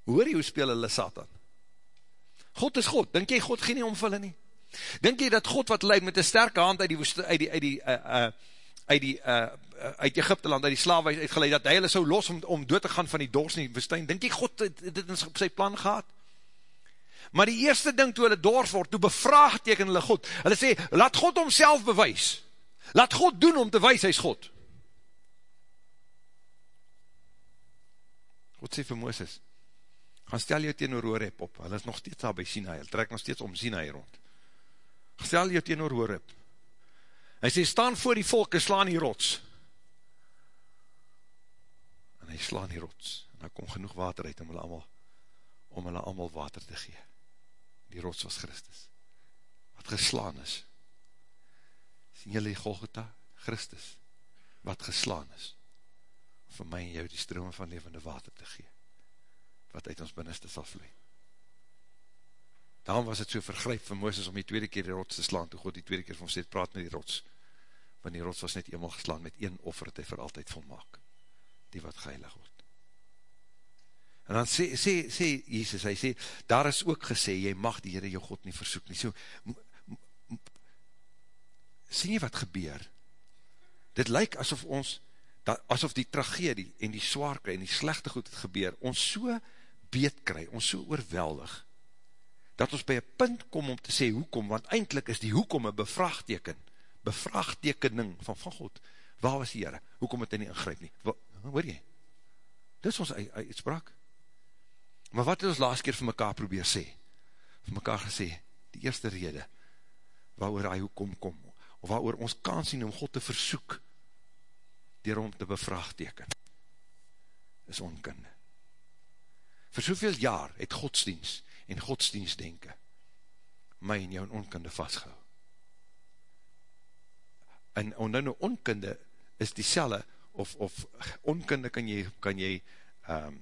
Hoor jy hoe speel hulle Satan? God is God, denk jy God gee nie om vir hulle nie? Denk jy dat God wat leid met een sterke hand uit die, uit die, uit die, uh, uh, uit die, uh, uit Egypte land, uit die slaafwijs uitgeleid, dat hy hulle so los om, om dood te gaan van die dors in die woestijn, denk jy God dit in sy plan gehad? Maar die eerste ding toe hulle dors word, toe bevraagteken hulle God, hulle sê, laat God homself bewys, laat God doen om te wees, hy is God. God sê vir Mooses, gaan stel jou teen Horeb op, hulle is nog steeds daar by Sinai, hulle trek nog steeds om Sinai rond, stel jou teen Horeb, hy sê, staan voor die volk en slaan die rots, en hy slaan die rots, en daar kom genoeg water uit om hulle allemaal, om hulle allemaal water te gee, die rots was Christus, wat geslaan is, sien julle die Golgotha, Christus, wat geslaan is, vir my en jou die strome van levende water te gee, wat uit ons binneste sal vloei. Daarom was het so vergryp vir Mooses om die tweede keer die rots te slaan, toe God die tweede keer van ons sê, praat met die rots, want die rots was net eenmaal geslaan, met een offer het hy vir altyd volmaak, die wat geheilig word. En dan sê, sê, sê Jesus, hy sê, daar is ook gesê, jy mag die Heere jou God nie versoek nie. So, sê jy wat gebeur? Dit lyk asof ons, dat, asof die tragedie en die zwaarke en die slechte goed het gebeur, ons so beet kry, ons so oorweldig, dat ons by een punt kom om te sê hoekom, want eindelijk is die hoekom een bevraagteken, bevraagtekening van, van God, waar was die Heere, hoekom het hy nie ingryp nie, hoor jy, dit is ons uitspraak, maar wat het ons laatst keer vir mekaar probeer sê, vir mekaar gesê, die eerste rede, waar hy hoekom kom, of waar ons kan sien om God te versoek, dier om te bevraagteken, is onkunde. Voor soveel jaar het godsdienst en godsdienstdenken my en jou in onkunde vastgehou. En nou nou onkunde is die selle, of, of onkunde kan jy, kan jy um,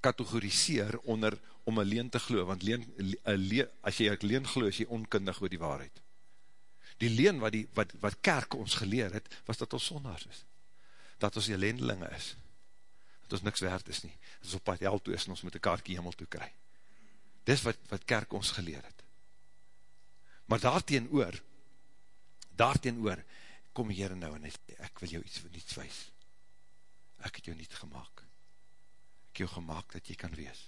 kategoriseer onder om een leen te glo, want leen, leen, as jy leen glo, is jy onkundig oor die waarheid die leen wat, die, wat, wat kerk ons geleer het, was dat ons sondaars is. Dat ons ellendelinge is. Dat ons niks waard is nie. Dat ons op pad hel toe is en ons moet een kaartje hemel toe kry. Dis wat, wat kerk ons geleer het. Maar daarteen oor, daarteen oor, kom Heere nou en hy sê, ek wil jou iets niets wees. Ek het jou niet gemaakt. Ek jou gemaakt dat jy kan wees.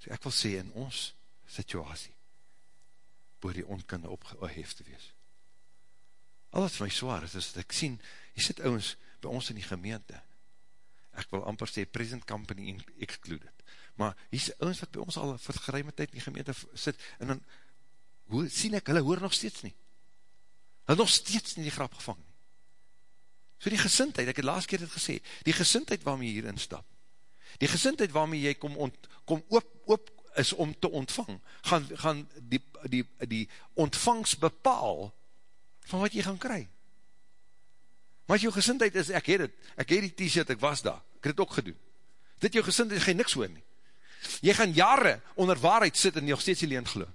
So ek wil sê in ons situasie, boor die onkunde opgehef te wees. Al wat vir my zwaar is, is dat ek sien, jy sit ouwens by ons in die gemeente, ek wil amper sê, present company excluded, maar hier is ouwens wat by ons al vir geruime tyd in die gemeente sit, en dan hoe, sien ek, hulle hoor nog steeds nie, hulle nog steeds nie die grap gevang nie. So die gesintheid, ek het laatst keer het gesê, die gesintheid waarmee jy hierin stap, die gesintheid waarmee jy kom, ont, kom oop, oop is om te ontvang, gaan, gaan die, die, die ontvangs bepaal van wat jy gaan kry. Maar as jou gezindheid is, ek het het, ek het die t-shirt, ek was daar, ek het het ook gedoen. Dit jou gezindheid, jy niks hoor nie. Jy gaan jare onder waarheid sit en jy nog steeds die leend geloof.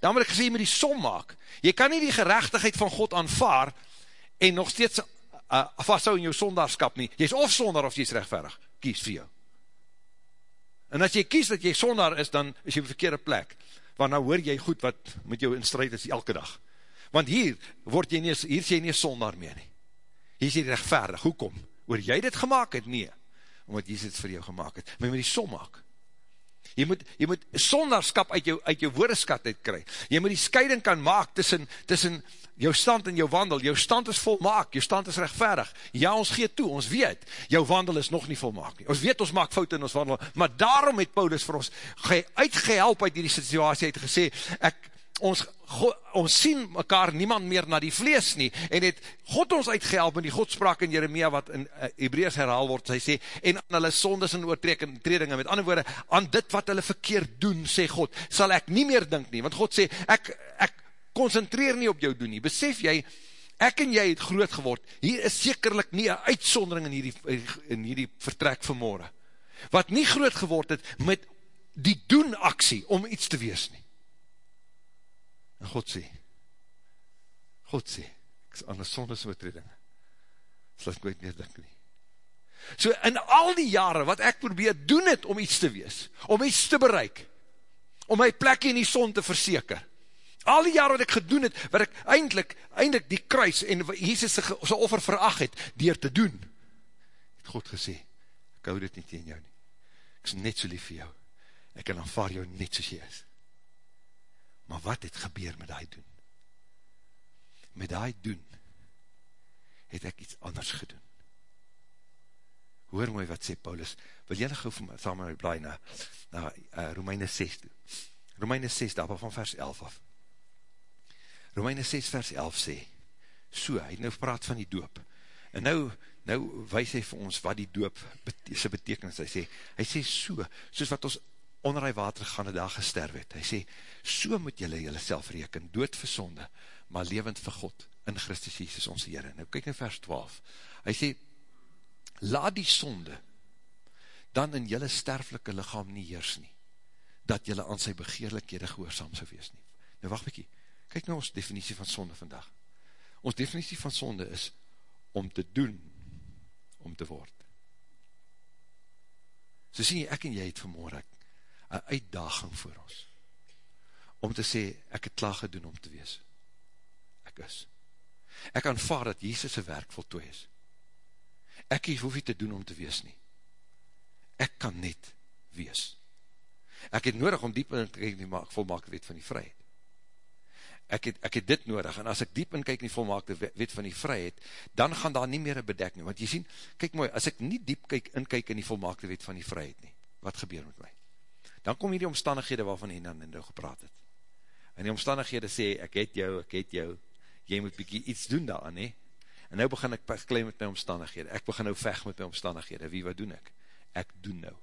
Dan moet ek gesê, jy moet die som maak. Jy kan nie die gerechtigheid van God aanvaar en nog steeds uh, vasthou in jou sondaarskap nie. Jy is of sonder of jy is rechtverig. Kies vir jou. En as jy kies dat jy sondaar is, dan is jy op verkeerde plek. Want nou hoor jy goed wat met jou in strijd is elke dag. Want hier word jy nie, hier is jy nie sondaar meer nie. Hier is jy rechtvaardig. Hoekom? Oor jy dit gemaakt het? Nee. Omdat jy dit vir jou gemaakt het. Maar jy moet die som maak. Jy moet, jy moet sondaarskap uit jou, uit jou woordeskat uitkry. Jy moet die scheiding kan maak tussen, tussen jou stand en jou wandel, jou stand is volmaak, jou stand is rechtverig, ja ons gee toe, ons weet, jou wandel is nog nie volmaak nie, ons weet ons maak fout in ons wandel, maar daarom het Paulus vir ons uitgehelp uit die situasie, het gesê, ek, ons, go, ons sien mekaar niemand meer na die vlees nie, en het God ons uitgehelp in die godspraak in Jeremia, wat in uh, Hebreus herhaal word, hy sê, en aan hulle sondes en oortredinge, met ander woorde, aan dit wat hulle verkeerd doen, sê God, sal ek nie meer dink nie, want God sê, ek, ek concentreer nie op jou doen nie, besef jy, ek en jy het groot geword, hier is sekerlik nie een uitsondering in hierdie, in hierdie vertrek vanmorgen, wat nie groot geword het, met die doen aksie, om iets te wees nie. En God sê, God sê, ek is aan die sondes oortreding, sal ek nooit meer dink nie. So in al die jare wat ek probeer doen het om iets te wees, om iets te bereik, om my plek in die son te verseker, Al die jaar wat ek gedoen het, wat ek eindelijk, eindelijk die kruis en Jesus sy offer veracht het, dier te doen, het God gesê, ek hou dit nie tegen jou nie. Ek is net so lief vir jou. Ek kan aanvaar jou net soos jy is. Maar wat het gebeur met die doen? Met die doen, het ek iets anders gedoen. Hoor mooi wat sê Paulus, wil jylle gauw samen met my blaai na, na uh, Romeine 6 toe. Romeine 6, daar van vers 11 af. Romeine 6 vers 11 sê, so, hy het nou praat van die doop, en nou, nou wees hy vir ons wat die doop sy betekenis, hy sê, hy sê so, soos wat ons onder die watergaande dag gesterf het, hy sê, so moet jylle jylle self reken, dood vir sonde, maar levend vir God, in Christus Jesus ons Heere. Nou kyk in vers 12, hy sê, laat die sonde, dan in jylle sterflike lichaam nie heers nie, dat jylle aan sy begeerlikhede gehoorzaam sou wees nie. Nou wacht bykie, kyk nou ons definitie van sonde vandag. Ons definitie van sonde is, om te doen, om te word. So sien jy, ek en jy het vanmorgen een uitdaging voor ons, om te sê, ek het klaar gedoen om te wees. Ek is. Ek aanvaar dat Jezus' werk voltooi is. Ek hoef nie te doen om te wees nie. Ek kan net wees. Ek het nodig om diep in te kyk die volmaakte wet van die vryheid. Ek het, ek het dit nodig, en as ek diep in kyk die volmaakte wet van die vryheid, dan gaan daar nie meer een bedekking, want jy sien, kyk mooi, as ek nie diep kyk, in kyk in die volmaakte wet van die vryheid nie, wat gebeur met my? Dan kom hier die omstandighede waarvan hy dan in nou gepraat het. En die omstandighede sê, ek het jou, ek het jou, jy moet bykie iets doen daaran, he. En nou begin ek klein met my omstandighede, ek begin nou vecht met my omstandighede, wie wat doen ek? Ek doen nou.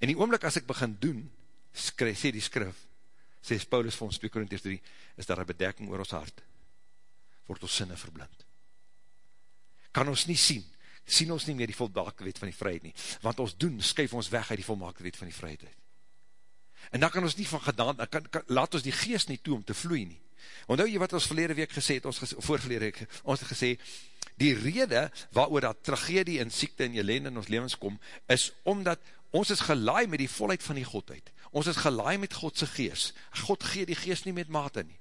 En die oomlik as ek begin doen, skryf, sê die skrif, sê Paulus vir ons 2 Korinties 3, is daar een bedekking oor ons hart, word ons sinne verblind. Kan ons nie sien, sien ons nie meer die volmaakte wet van die vryheid nie, want ons doen, skuif ons weg uit die volmaakte wet van die vryheid uit. En dan kan ons nie van gedaan, kan, kan, laat ons die geest nie toe om te vloei nie. Want nou jy wat ons verlede week gesê het, ons ges, voorverlede week, ons het gesê, die rede waarover dat tragedie en siekte en ellende in ons levens kom, is omdat ons is gelaai met die volheid van die Godheid. Ons is gelaai met Godse geest. God gee die geest nie met mate nie.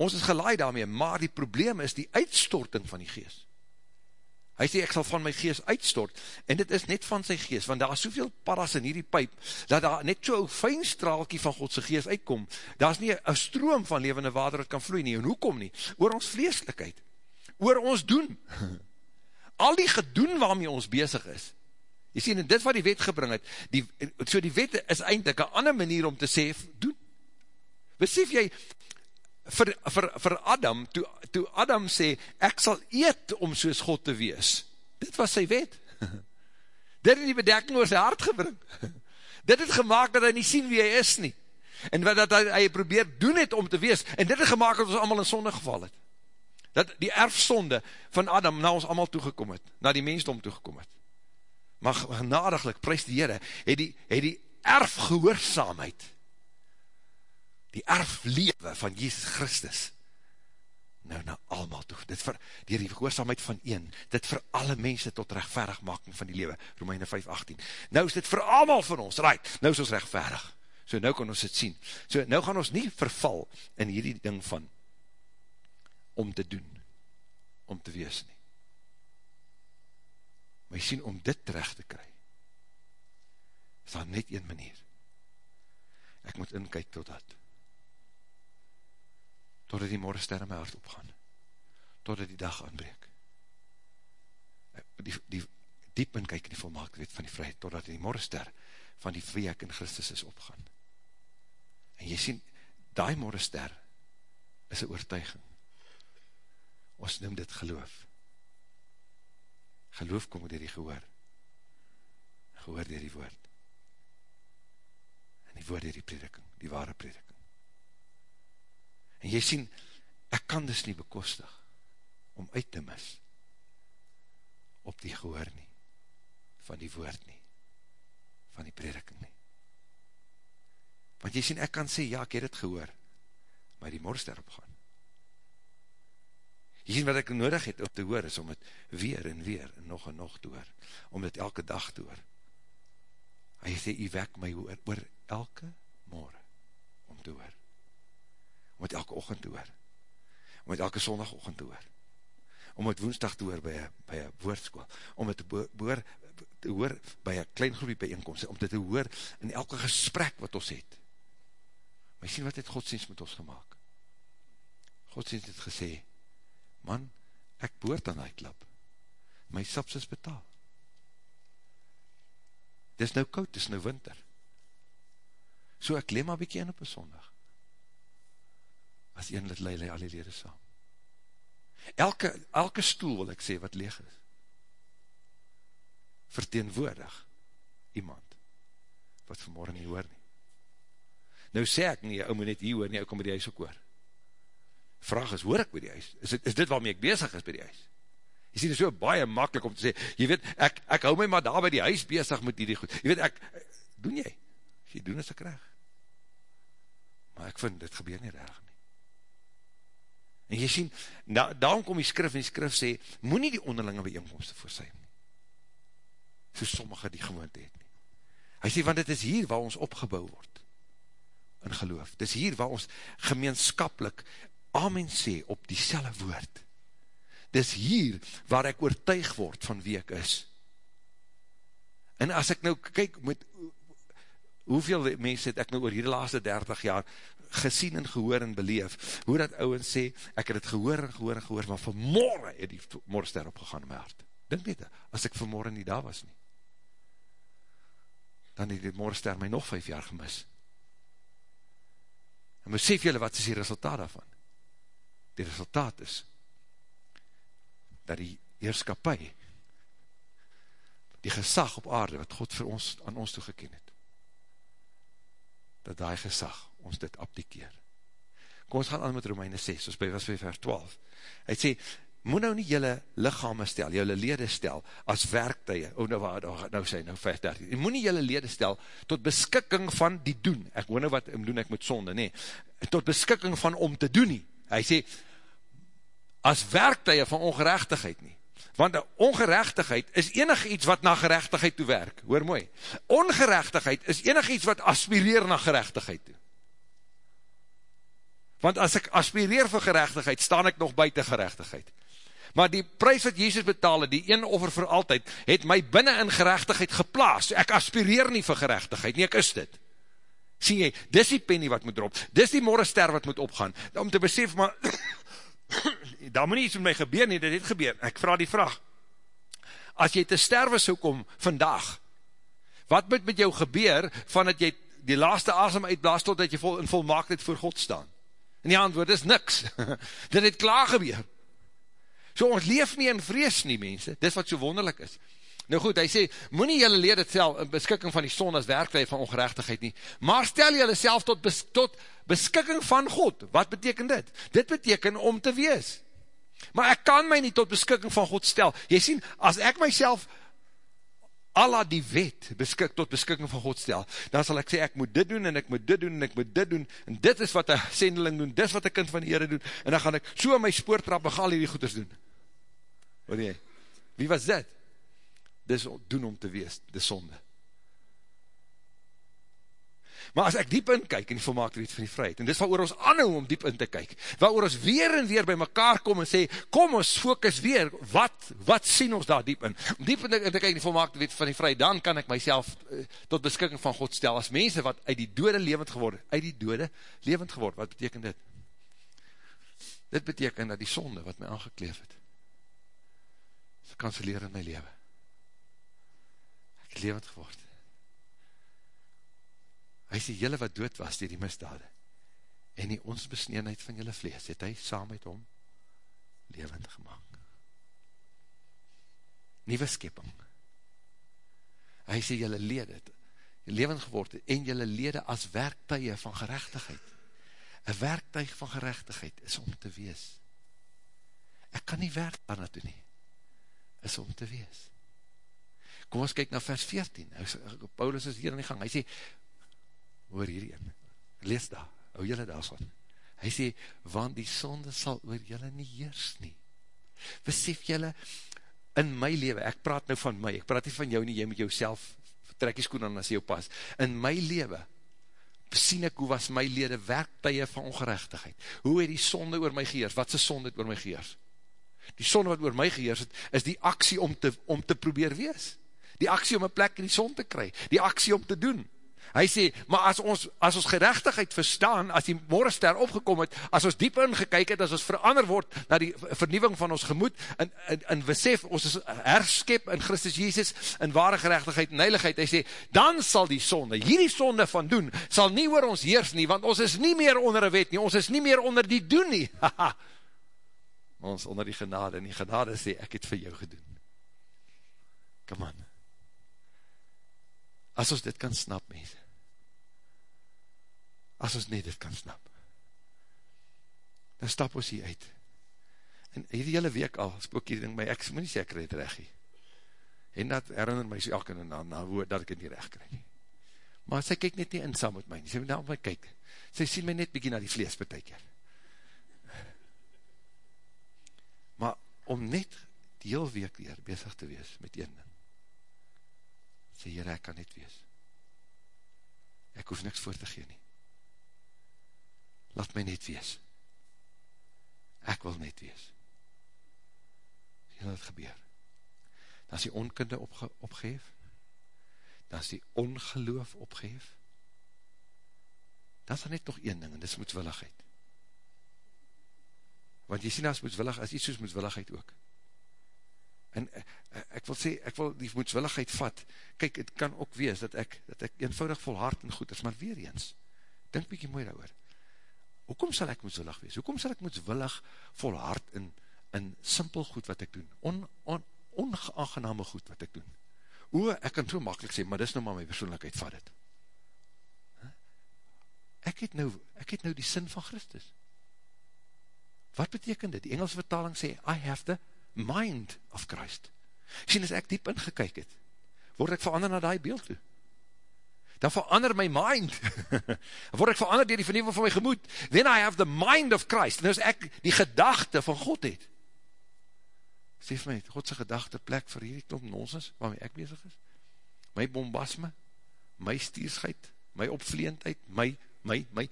Ons is gelaai daarmee, maar die probleem is die uitstorting van die geest. Hy sê, ek sal van my geest uitstort, en dit is net van sy geest, want daar is soveel paras in hierdie pijp, dat daar net so'n fijn straalkie van Godse geest uitkom, daar is nie een stroom van levende water dat kan vloei nie, en hoekom nie? Oor ons vleeslikheid, oor ons doen, al die gedoen waarmee ons bezig is, Jy sien, en dit wat die wet gebring het, die, so die wet is eindelijk een ander manier om te sê, doen. Besef jy, vir, vir, vir Adam, toe, toe Adam sê, ek sal eet om soos God te wees, dit was sy wet. Dit het die bedekking oor sy hart gebring. Dit het gemaakt dat hy nie sien wie hy is nie. En wat dat hy, hy probeer doen het om te wees, en dit het gemaakt dat ons allemaal in sonde geval het. Dat die erfsonde van Adam na ons allemaal toegekom het, na die mensdom toegekom het maar genadiglik, prijs die Heere, het die, het die erfgehoorzaamheid, die erflewe van Jezus Christus, nou na allemaal toe, dit vir, die, die gehoorzaamheid van een, dit vir alle mense tot rechtverigmaking van die lewe, Romeine 5,18, nou is dit vir allemaal van ons, right, nou is ons rechtverig, so nou kan ons het sien, so nou gaan ons nie verval in hierdie ding van, om te doen, om te wees nie, Maar jy sien, om dit terecht te kry, is daar net een manier. Ek moet inkyk tot dat. Totdat die morgenster in my hart opgaan. Totdat die dag aanbreek. Die, die diep inkyk in die volmaakte wet van die vryheid, totdat die morgenster van die week in Christus is opgaan. En jy sien, die morgenster is een oortuiging. Ons noem dit geloof geloof kom dier die gehoor, gehoor dier die woord, en die woord dier die prediking, die ware prediking. En jy sien, ek kan dus nie bekostig, om uit te mis, op die gehoor nie, van die woord nie, van die prediking nie. Want jy sien, ek kan sê, ja, ek het het gehoor, maar die morst daarop gaan. Jy sien wat ek nodig het om te hoor, is om het weer en weer en nog en nog te hoor. Om het elke dag te hoor. Hy sê, jy wek my oor, oor elke morgen hoor. Ochend te hoor, om het elke sondagochtend te hoor, om het woensdag te hoor by een woordskool, om het te hoor, te hoor by een klein groepie bijeenkomst, om dit te hoor in elke gesprek wat ons het. Maar sien wat het godsdienst met ons gemaakt? Godsdienst het gesê, man, ek boort aan die klap, my saps is betaal. Dit is nou koud, dit is nou winter. So ek leem maar bykie in op een sondag. As een lid leile al die lede saam. Elke, elke stoel wil ek sê wat leeg is, verteenwoordig iemand wat vanmorgen nie hoor nie. Nou sê ek nie, ou moet net hier hoor nie, ou kom by die huis ook hoor. Vraag is, hoor ek by die huis? Is dit, is dit waarmee ek bezig is by die huis? Jy sê, dit is so baie makkelijk om te sê, jy weet, ek, ek hou my maar daar by die huis bezig met die, die goed. Jy weet, ek, doen jy? As jy doen is ek reg. Maar ek vind, dit gebeur nie reg nie. En jy sien, da, daarom kom die skrif, en die skrif sê, moet nie die onderlinge bijeenkomste voorsijn nie. So sommige die gewoond het nie. Hy sê, want het is hier waar ons opgebouw word in geloof. Dis hier waar ons gemeenskapelik amen sê op die woord. Dis hier waar ek oortuig word van wie ek is. En as ek nou kyk met hoeveel mense het ek nou oor hierdie laaste 30 jaar gesien en gehoor en beleef, hoe dat ouwens sê, ek het het gehoor en gehoor en gehoor, maar vanmorgen het die morgenster opgegaan in my hart. Dink net, as ek vanmorgen nie daar was nie, dan het die morgenster my nog 5 jaar gemis. En besef julle wat is die resultaat daarvan? Die resultaat is dat die heerskapie die gesag op aarde wat God vir ons aan ons toegeken het dat die gesag ons dit abdikeer. Kom ons gaan aan met Romeine 6, ons by vers 5 vers 12. Hy sê, moet nou nie jylle lichame stel, jylle lede stel, as werktuie, oh nou waar, nou, nou sê, nou vers 13, moet nie jylle lede stel, tot beskikking van die doen, ek woon nou wat om doen ek met sonde, nee, tot beskikking van om te doen nie, hy sê, as werktuie van ongerechtigheid nie, want ongerechtigheid is enig iets wat na gerechtigheid toe werk, hoor mooi, ongerechtigheid is enig iets wat aspireer na gerechtigheid toe, want as ek aspireer vir gerechtigheid, staan ek nog buiten gerechtigheid, maar die prijs wat Jezus betaal, die een offer vir altyd, het my binnen in gerechtigheid geplaas, ek aspireer nie vir gerechtigheid, nie ek is dit, sien jy, dis die penny wat moet drop, dis die morgenster wat moet opgaan, om te besef, maar, daar moet nie iets met my gebeur nie, dit het gebeur, ek vraag die vraag, as jy te sterwe so kom, vandag, wat moet met jou gebeur, van dat jy die laaste asem uitblaas, totdat jy vol, in volmaaktheid voor God staan, en die antwoord is niks, dit het klaar gebeur, So ons leef nie in vrees nie, mense. Dis wat so wonderlik is. Nou goed, hy sê, moet nie jylle lede stel in beskikking van die son as werktuig van ongerechtigheid nie, maar stel jylle self tot, bes, tot beskikking van God. Wat beteken dit? Dit beteken om te wees. Maar ek kan my nie tot beskikking van God stel. Jy sien, as ek myself Allah die wet beskik, tot beskikking van God stel, dan sal ek sê, ek moet dit doen, en ek moet dit doen, en ek moet dit doen, en dit is wat een sendeling doen, dit is wat een kind van die Heere doen, en dan gaan ek so my spoortrap, en gaan die goeders doen. Hoor jy? Wie was dit? Dis doen om te wees, dis sonde. Maar as ek diep in kyk in die volmaakte wet van die vryheid, en dis wat oor ons anhou om diep in te kyk, wat oor ons weer en weer by mekaar kom en sê, kom ons focus weer, wat, wat sien ons daar diep in? Om diep in te, in te kyk in die volmaakte wet van die vryheid, dan kan ek myself uh, tot beskikking van God stel, as mense wat uit die dode levend geworden, uit die dode levend geworden, wat beteken dit? Dit beteken dat die sonde wat my aangekleef het, kanseleer in my leven. Ek het levend geword. Hy sê, jylle wat dood was dier die misdade, en die ons besneenheid van jylle vlees, het hy saam met hom levend gemaakt. Nieuwe skepping. Hy sê, jylle lede, levend geword, en jylle lede as werktuie van gerechtigheid. Een werktuig van gerechtigheid is om te wees. Ek kan nie werk aan het doen nie is om te wees. Kom ons kyk na vers 14, Paulus is hier in die gang, hy sê, hoor hierin, lees daar, hou jylle daar son, hy sê, want die sonde sal oor jylle nie heers nie. Besef jylle, in my leven, ek praat nou van my, ek praat nie van jou nie, jy moet jou self, trek die skoen aan as jy pas, in my leven, sien ek hoe was my lede werktuie van ongerechtigheid. Hoe het die sonde oor my geheers? Wat is sonde het oor my geheers? Die sonde wat oor my geheers het, is die aksie om te, om te probeer wees. Die aksie om een plek in die son te kry. Die aksie om te doen. Hy sê, maar as ons, as ons gerechtigheid verstaan, as die morgenster opgekom het, as ons diep ingekyk het, as ons verander word na die vernieuwing van ons gemoed, en, en, en besef, ons is herskep in Christus Jesus, in ware gerechtigheid en heiligheid, hy sê, dan sal die sonde, hierdie sonde van doen, sal nie oor ons heers nie, want ons is nie meer onder een wet nie, ons is nie meer onder die doen nie, haha, ons onder die genade, en die genade sê, ek het vir jou gedoen, come on, as ons dit kan snap, mense, as ons net dit kan snap, dan stap ons hier uit, en hierdie hele week al, spook hierdie ding my, ek moet nie sê ek het recht nie, en dat herinner my so elke en dan, na woord, dat ek het nie recht krijg nie, maar sy kyk net nie in saam met my, sy moet nou my kyk, sy sien my net bykie na die vlees betek maar om net die heel week weer bezig te wees met ding, sê hier, ek kan net wees. Ek hoef niks voor te gee nie. Laat my net wees. Ek wil net wees. Sien wat gebeur. Dan is die onkunde opge opgeef, dan is die ongeloof opgeef, dan is er net nog een ding, en dit is moedswilligheid. Want jy sien as moedswillig, as iets soos moedswilligheid ook. En uh, ek wil sê, ek wil die moedswilligheid vat, kyk, het kan ook wees, dat ek, dat ek eenvoudig volhard en goed is, maar weer eens, denk bykie mooi daar hoekom sal ek moedswillig wees, hoekom sal ek moedswillig volhard in, in simpel goed wat ek doen, on, on, onaangename goed wat ek doen, o, ek kan so makkelijk sê, maar dis nou maar my persoonlijkheid vat het, ek het nou, ek het nou die sin van Christus, wat beteken dit, die Engelse vertaling sê, I have the mind of Christ. Sien, as ek diep ingekyk het, word ek verander na die beeld toe. Dan verander my mind. word ek verander dier die vernieuwing van my gemoed. Then I have the mind of Christ. En as ek die gedachte van God het, sê vir my, Godse gedachte plek vir hierdie klomp nonsens, waarmee ek bezig is. My bombasme, my stiersheid, my opvleendheid, my, my, my,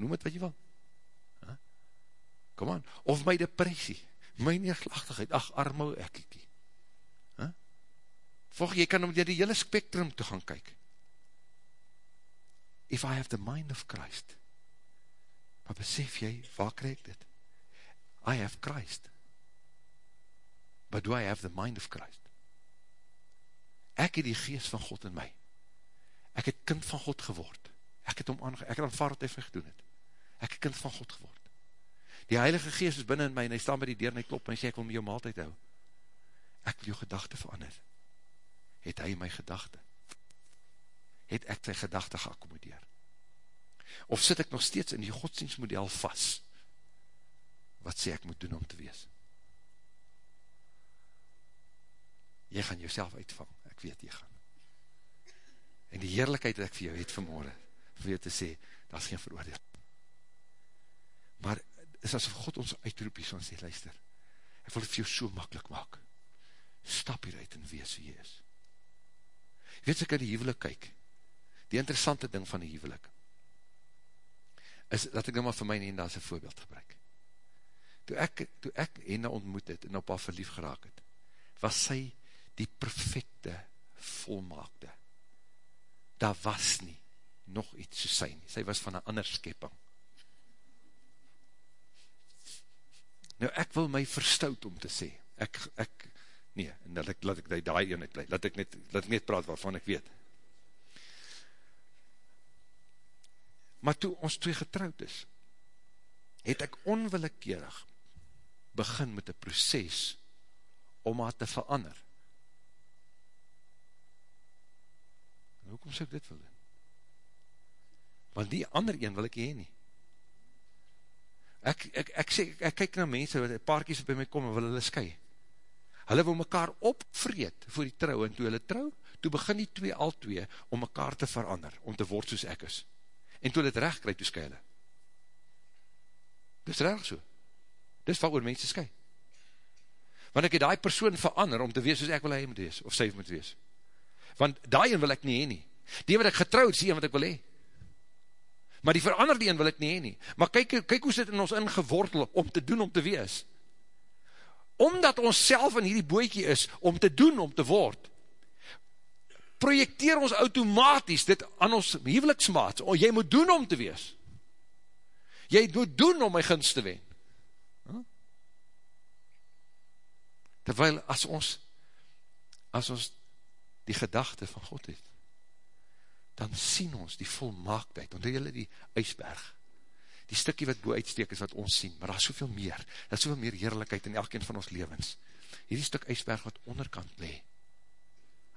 noem het wat jy wil. Kom aan, of my depressie, my neerslachtigheid, ach, armo ekkie. Huh? Volg, jy kan om die hele spectrum te gaan kyk. If I have the mind of Christ, maar besef jy, waar krijg dit? I have Christ, but do I have the mind of Christ? Ek het die geest van God in my. Ek het kind van God geword. Ek het om aange... Ek het aanvaard wat hy vir gedoen het. Ek het kind van God geword die heilige geest is binnen in my, en hy staan by die deur, en hy klop, en hy sê, ek wil my jou maaltijd hou. Ek wil jou gedachte verander. Het hy my gedachte? Het ek sy gedachte geaccommodeer? Of sit ek nog steeds in die godsdienstmodel vast, wat sê ek moet doen om te wees? Jy gaan jouself uitvang, ek weet jy gaan. En die heerlijkheid dat ek vir jou het vanmorgen, vir jou te sê, daar is geen veroordeel. Maar is asof God ons uitroep hier, so ons sê, luister, ek wil het vir jou so makkelijk maak, stap hieruit en wees wie jy is. Weet as ek in die huwelik kyk, die interessante ding van die huwelik, is dat ek nou maar vir my en daar voorbeeld gebruik. Toe ek, toe ek Henda ontmoet het en op haar verlief geraak het, was sy die perfecte volmaakte. Daar was nie nog iets soos sy nie. Sy was van een ander skepping. Nou ek wil my verstout om te sê, ek, ek, nee, laat ek, laat ek die daai eenheid bly, laat ek net, laat ek net praat waarvan ek weet. Maar toe ons twee getrouwd is, het ek onwillekeurig begin met een proces om haar te verander. En hoekom sê ek dit wil doen? Want die ander een wil ek heen nie. Ek, ek, ek, sê, ek kyk na mense, wat paarkies by my kom, en wil hulle sky. Hulle wil mekaar opvreed voor die trouw, en toe hulle trouw, toe begin die twee al twee, om mekaar te verander, om te word soos ek is. En toe hulle het recht krijg, toe sky hulle. Dis recht so. Dis wat oor mense sky. Want ek het die persoon verander, om te wees soos ek wil hy moet wees, of sy moet wees. Want die wil ek nie heen nie. Die wat ek getrouwd, sê wat ek wil hee. Maar die veranderde een wil ek nie heen nie. Maar kyk, kyk hoe sit in ons ingewortel om te doen, om te wees. Omdat ons self in hierdie boekie is, om te doen, om te word, projecteer ons automatisch dit aan ons huweliksmaat. Oh, jy moet doen om te wees. Jy moet doen om my gunst te wen. Terwyl as ons, as ons die gedachte van God het, dan sien ons die volmaaktheid, want jylle die ijsberg, die stikkie wat boe uitsteek is wat ons sien, maar daar is soveel meer, daar is soveel meer heerlijkheid in elkeen van ons levens, hierdie stuk ijsberg wat onderkant lee,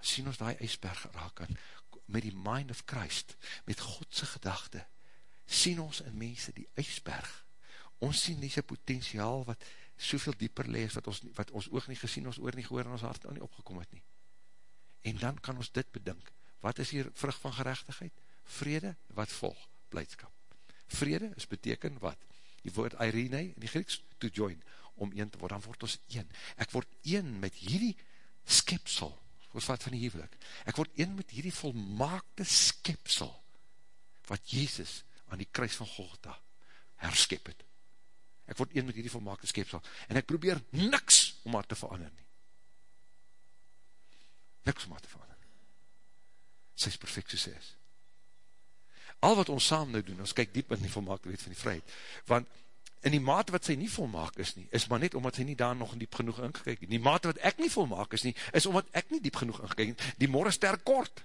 sien ons die ijsberg raak aan, met die mind of Christ, met Godse gedachte, sien ons in mense die ijsberg, ons sien die potentiaal wat soveel dieper lees, wat ons, wat ons oog nie gesien, ons oor nie gehoor, en ons hart nie opgekom het nie. En dan kan ons dit bedink, wat is hier vrucht van gerechtigheid? Vrede, wat volg? Blijdskap. Vrede is beteken wat? Die woord Irene in die Grieks, to join, om een te word, dan word ons een. Ek word een met hierdie skepsel, wat wat van die hevelik, ek word een met hierdie volmaakte skepsel, wat Jezus aan die kruis van Golgotha herskep het. Ek word een met hierdie volmaakte skepsel, en ek probeer niks om haar te verander nie. Niks om haar te verander sy is perfect soos sy is. Al wat ons saam nou doen, ons kyk diep in die volmaakte wet van die vryheid, want in die mate wat sy nie volmaak is nie, is maar net omdat sy nie daar nog diep genoeg ingekyk het. Die mate wat ek nie volmaak is nie, is omdat ek nie diep genoeg ingekyk het. Die morgen ster kort.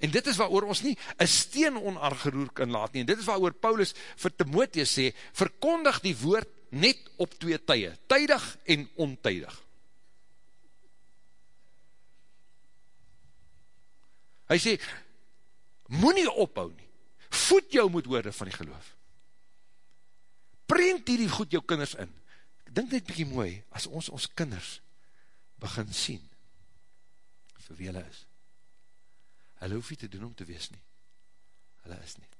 En dit is waar ons nie een steen onargeroer kan laat nie. En dit is waar Paulus vir Timotheus sê, verkondig die woord net op twee tye, tydig en ontydig. Hy sê, moet nie ophou nie. Voed jou moet woorde van die geloof. Prent hier die goed jou kinders in. Dink dit bykie mooi, as ons ons kinders begin sien, vir wie hulle is. Hulle hoef nie te doen om te wees nie. Hulle is nie.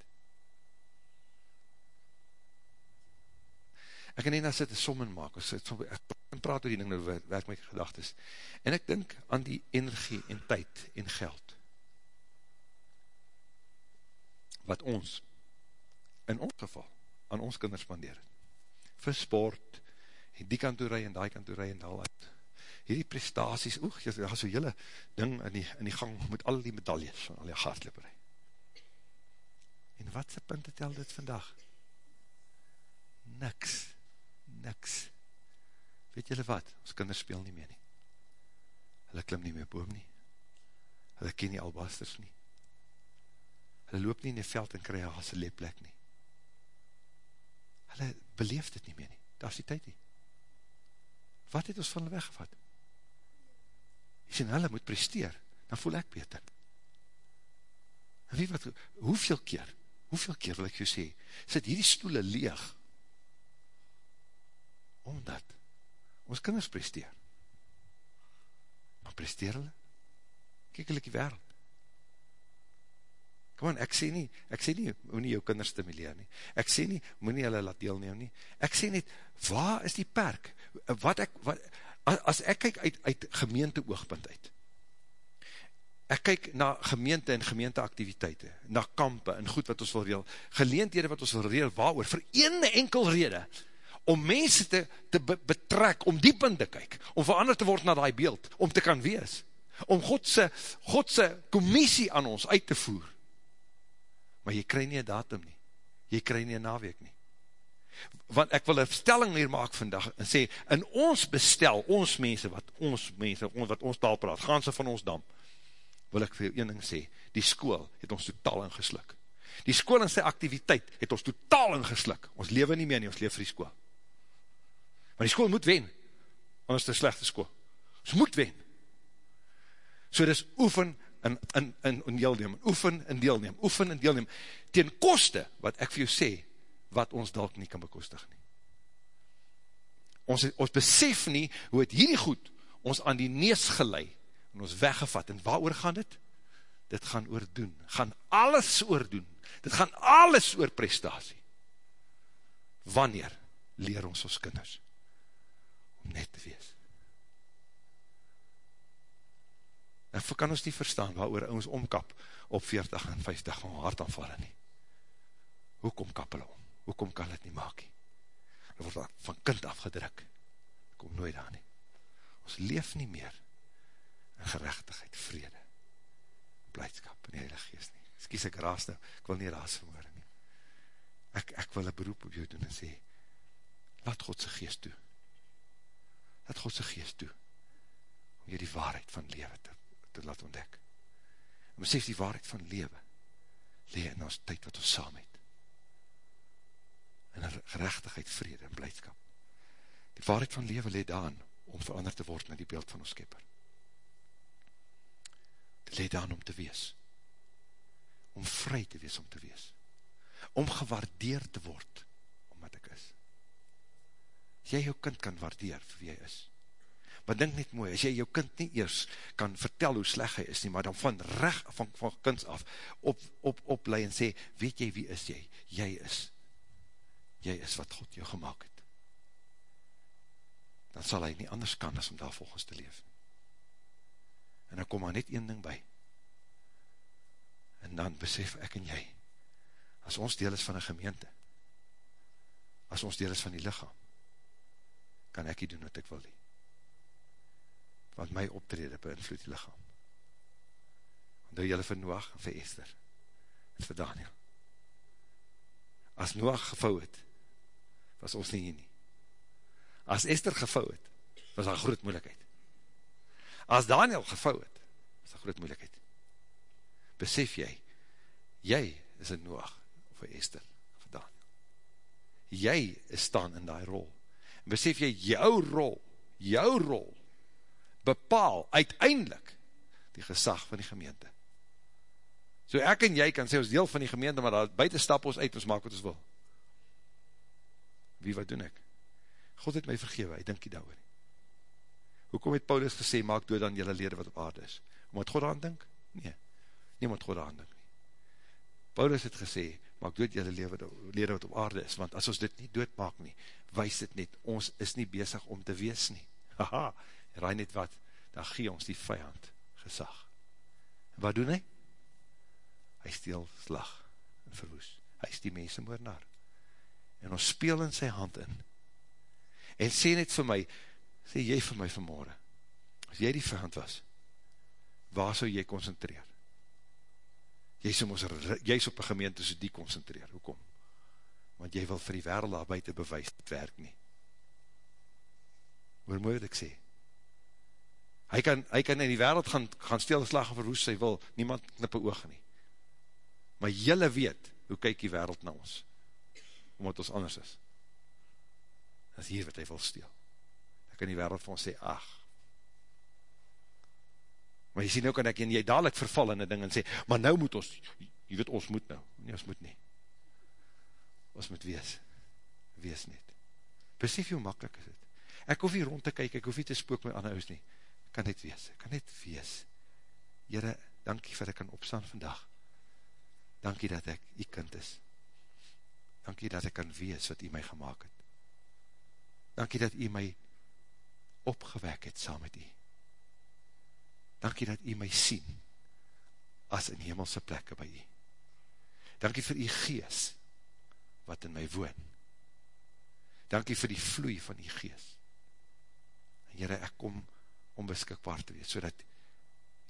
Ek kan nie na sit een som in maak, ek praat oor die ding nou werk my gedagtes, en ek dink aan die energie en tyd en geld, wat ons, in ons geval, aan ons kinders spandeer het. Vir sport, en die kant toe rij, en die kant toe rij, en al uit. Hierdie prestaties, oeg, jy het so jylle ding in die, in die gang, met al die medailles, van al die gaardlipperij. En wat sy punte tel dit vandag? Niks, niks. Weet jylle wat? Ons kinders speel nie meer nie. Hulle klim nie meer boom nie. Hulle ken nie albasters nie hulle loop nie in die veld en haas een leepplek nie. Hulle beleef dit nie meer nie, daar is die tyd nie. Wat het ons van hulle weggevat? Jy sê, hulle moet presteer, dan voel ek beter. En wie wat, hoeveel keer, hoeveel keer wil ek jou sê, sit hierdie stoele leeg, omdat ons kinders presteer. Maar presteer hulle? Kijk hulle die wereld. Kom aan, ek sê nie, ek sê nie, moet nie jou kinders stimuleer nie. Ek sê nie, moet nie hulle laat deelneem nie. Ek sê net, waar is die perk? Wat ek, wat, as ek kyk uit, uit gemeente oogpunt uit, ek kyk na gemeente en gemeenteaktiviteite, na kampe en goed wat ons wil reel, geleenthede wat ons wil reel, waar vir ene enkel rede, om mense te, te betrek, om diep in te kyk, om verander te word na die beeld, om te kan wees, om Godse, Godse commissie aan ons uit te voer, maar jy krij nie een datum nie, jy krij nie een naweek nie. Want ek wil een stelling hier maak vandag, en sê, in ons bestel, ons mense, wat ons mense, wat ons taal praat, gaan ze van ons dam, wil ek vir jou een ding sê, die school het ons totaal ingesluk. Die school en sy activiteit het ons totaal ingesluk. Ons leven nie meer nie, ons leef vir die school. Maar die school moet wen, anders is het een slechte school. Ons moet wen. So dis oefen in, in, in, in deelneem, oefen en deelneem, oefen en deelneem, ten koste, wat ek vir jou sê, wat ons dalk nie kan bekostig nie. Ons, ons besef nie, hoe het hierdie goed, ons aan die nees gelei, en ons weggevat, en waar gaan dit? Dit gaan oor doen, gaan alles oor doen, dit gaan alles oor prestatie. Wanneer leer ons ons kinders, om net te wees? En kan ons nie verstaan waar oor ons omkap op 40 en 50 van hart aanvallen nie. hoekom kappel om? Hoekom kan dit nie maak nie? Dit word van kind afgedruk. Kom nooit daar nie. Ons leef nie meer in gerechtigheid, vrede, blijdskap in die Heilige Geest nie. Skies ek raas nou, ek wil nie raas vermoorde nie. Ek, ek wil een beroep op jou doen en sê, laat Godse Geest toe. Laat Godse Geest toe, om jy die waarheid van lewe te, te laat ontdek. En besef die waarheid van lewe, lee in ons tyd wat ons saam het. In gerechtigheid, vrede en blijdskap. Die waarheid van lewe lee daan, om veranderd te word na die beeld van ons skepper. Dit lee daan om te wees. Om vry te wees om te wees. Om gewaardeerd te word, om wat ek is. Jy jou kind kan waardeer vir wie hy is, maar denk net mooi, as jy jou kind nie eers kan vertel hoe sleg hy is nie, maar dan van recht, van, van kinds af, op, op, oplei en sê, weet jy wie is jy? Jy is. Jy is wat God jou gemaakt het. Dan sal hy nie anders kan as om daar volgens te leef. En dan kom maar net een ding by. En dan besef ek en jy, as ons deel is van een gemeente, as ons deel is van die lichaam, kan ek nie doen wat ek wil nie want my optrede beïnvloed die lichaam. Want jylle vir Noach en vir Esther en vir Daniel. As Noach gevou het, was ons nie hier nie. As Esther gevou het, was daar groot moeilijkheid. As Daniel gevou het, was daar groot moeilijkheid. Besef jy, jy is een Noach of een Esther of een Daniel. Jy is staan in die rol. En besef jy, jou rol, jou rol, bepaal uiteindelik die gesag van die gemeente. So ek en jy kan sê ons deel van die gemeente, maar daar buiten stap ons uit, ons maak wat ons wil. Wie wat doen ek? God het my vergewe, hy dink nie daar nie. Hoekom het Paulus gesê, maak dood aan jylle lede wat op aarde is? Omdat God aan dink? Nee, nie omdat God aan dink nie. Paulus het gesê, maak dood jylle lede wat op aarde is, want as ons dit nie dood maak nie, wees dit net, ons is nie bezig om te wees nie. Haha, raai net wat, dan gee ons die vijand gesag. En wat doen hy? Hy steel slag en verwoes. Hy is die mense moornaar. En ons speel in sy hand in. En sê net vir my, sê jy vir my vanmorgen, as jy die vijand was, waar sou jy concentreer? Jy sê ons, jy is op een gemeente so die concentreer. Hoekom? Want jy wil vir die wereld daar buiten bewys, het werk nie. Hoe moet ek sê? Hy kan, hy kan in die wereld gaan, gaan stel slag en verwoes sy wil, niemand knippe oog nie. Maar jylle weet, hoe kyk die wereld na ons, omdat ons anders is. Dat is hier wat hy wil stel. Dan kan die wereld van ons sê, ach. Maar jy sê nou kan ek en jy dadelijk verval in die ding en sê, maar nou moet ons, jy weet ons moet nou, nie ons moet nie. Ons moet wees, wees net. Besef hoe makkelijk is het. Ek hoef hier rond te kyk, ek hoef hier te spook my oud nie kan net wees, kan net wees. Heere, dankie vir ek kan opstaan vandag. Dankie dat ek die kind is. Dankie dat ek kan wees wat u my gemaakt het. Dankie dat u my opgewek het saam met u. Dankie dat u my sien as in hemelse plekke by u. Dankie vir u gees wat in my woon. Dankie vir die vloei van die gees. Heere, ek kom om beskikbaar te wees, so dat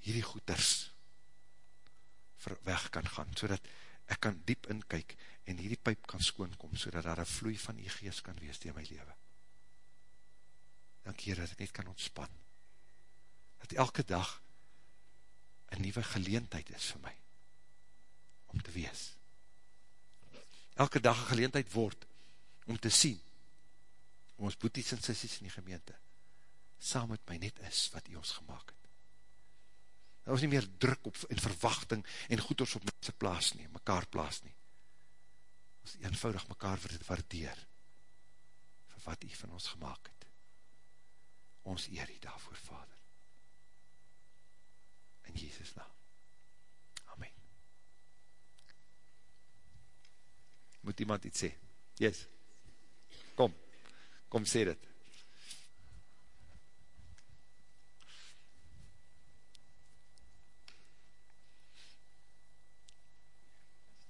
hierdie goeders weg kan gaan, so dat ek kan diep inkyk en hierdie pijp kan skoonkom, so dat daar een vloei van die geest kan wees in my leven. Dank hier dat ek net kan ontspan, dat elke dag een nieuwe geleentheid is vir my, om te wees. Elke dag een geleentheid word, om te sien, ons boeties en sissies in die gemeente, saam met my net is wat hy ons gemaakt het. Daar was nie meer druk op en verwachting en goed ons op mense plaas nie, mekaar plaas nie. Ons eenvoudig mekaar waardeer vir wat hy van ons gemaakt het. Ons eer hy daarvoor, Vader. In Jezus naam. Amen. Moet iemand iets sê? Yes. Kom, kom sê dit.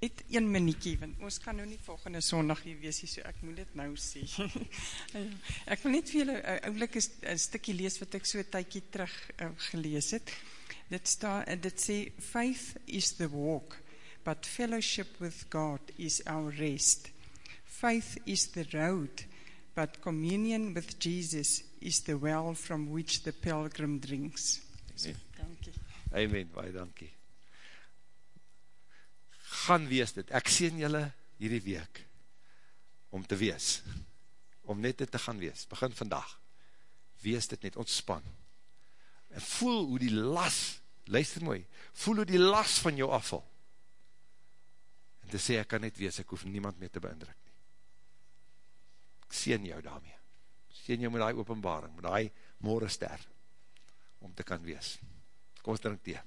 Net een minuutjie want ons kan nou nie volgende Sondag hier wees nie, so ek moet dit nou sê. Ja, ek wil net vir julle 'n oulike 'n stukkie lees wat ek so 'n tydjie terug uh, gelees het. Dit staan dit sê faith is the walk, but fellowship with God is our rest. Faith is the road, but communion with Jesus is the well from which the pilgrim drinks. Amen. Dankie. Amen, baie dankie. Gaan wees dit, ek sien julle hierdie week, om te wees, om net dit te gaan wees, begin vandag, wees dit net, ontspan, en voel hoe die las, luister mooi, voel hoe die las van jou afval, en te sê, ek kan net wees, ek hoef niemand meer te beindruk nie, ek sien jou daarmee, sien jou met die openbaring, met die morgenster, om te kan wees, kom ons drink thee.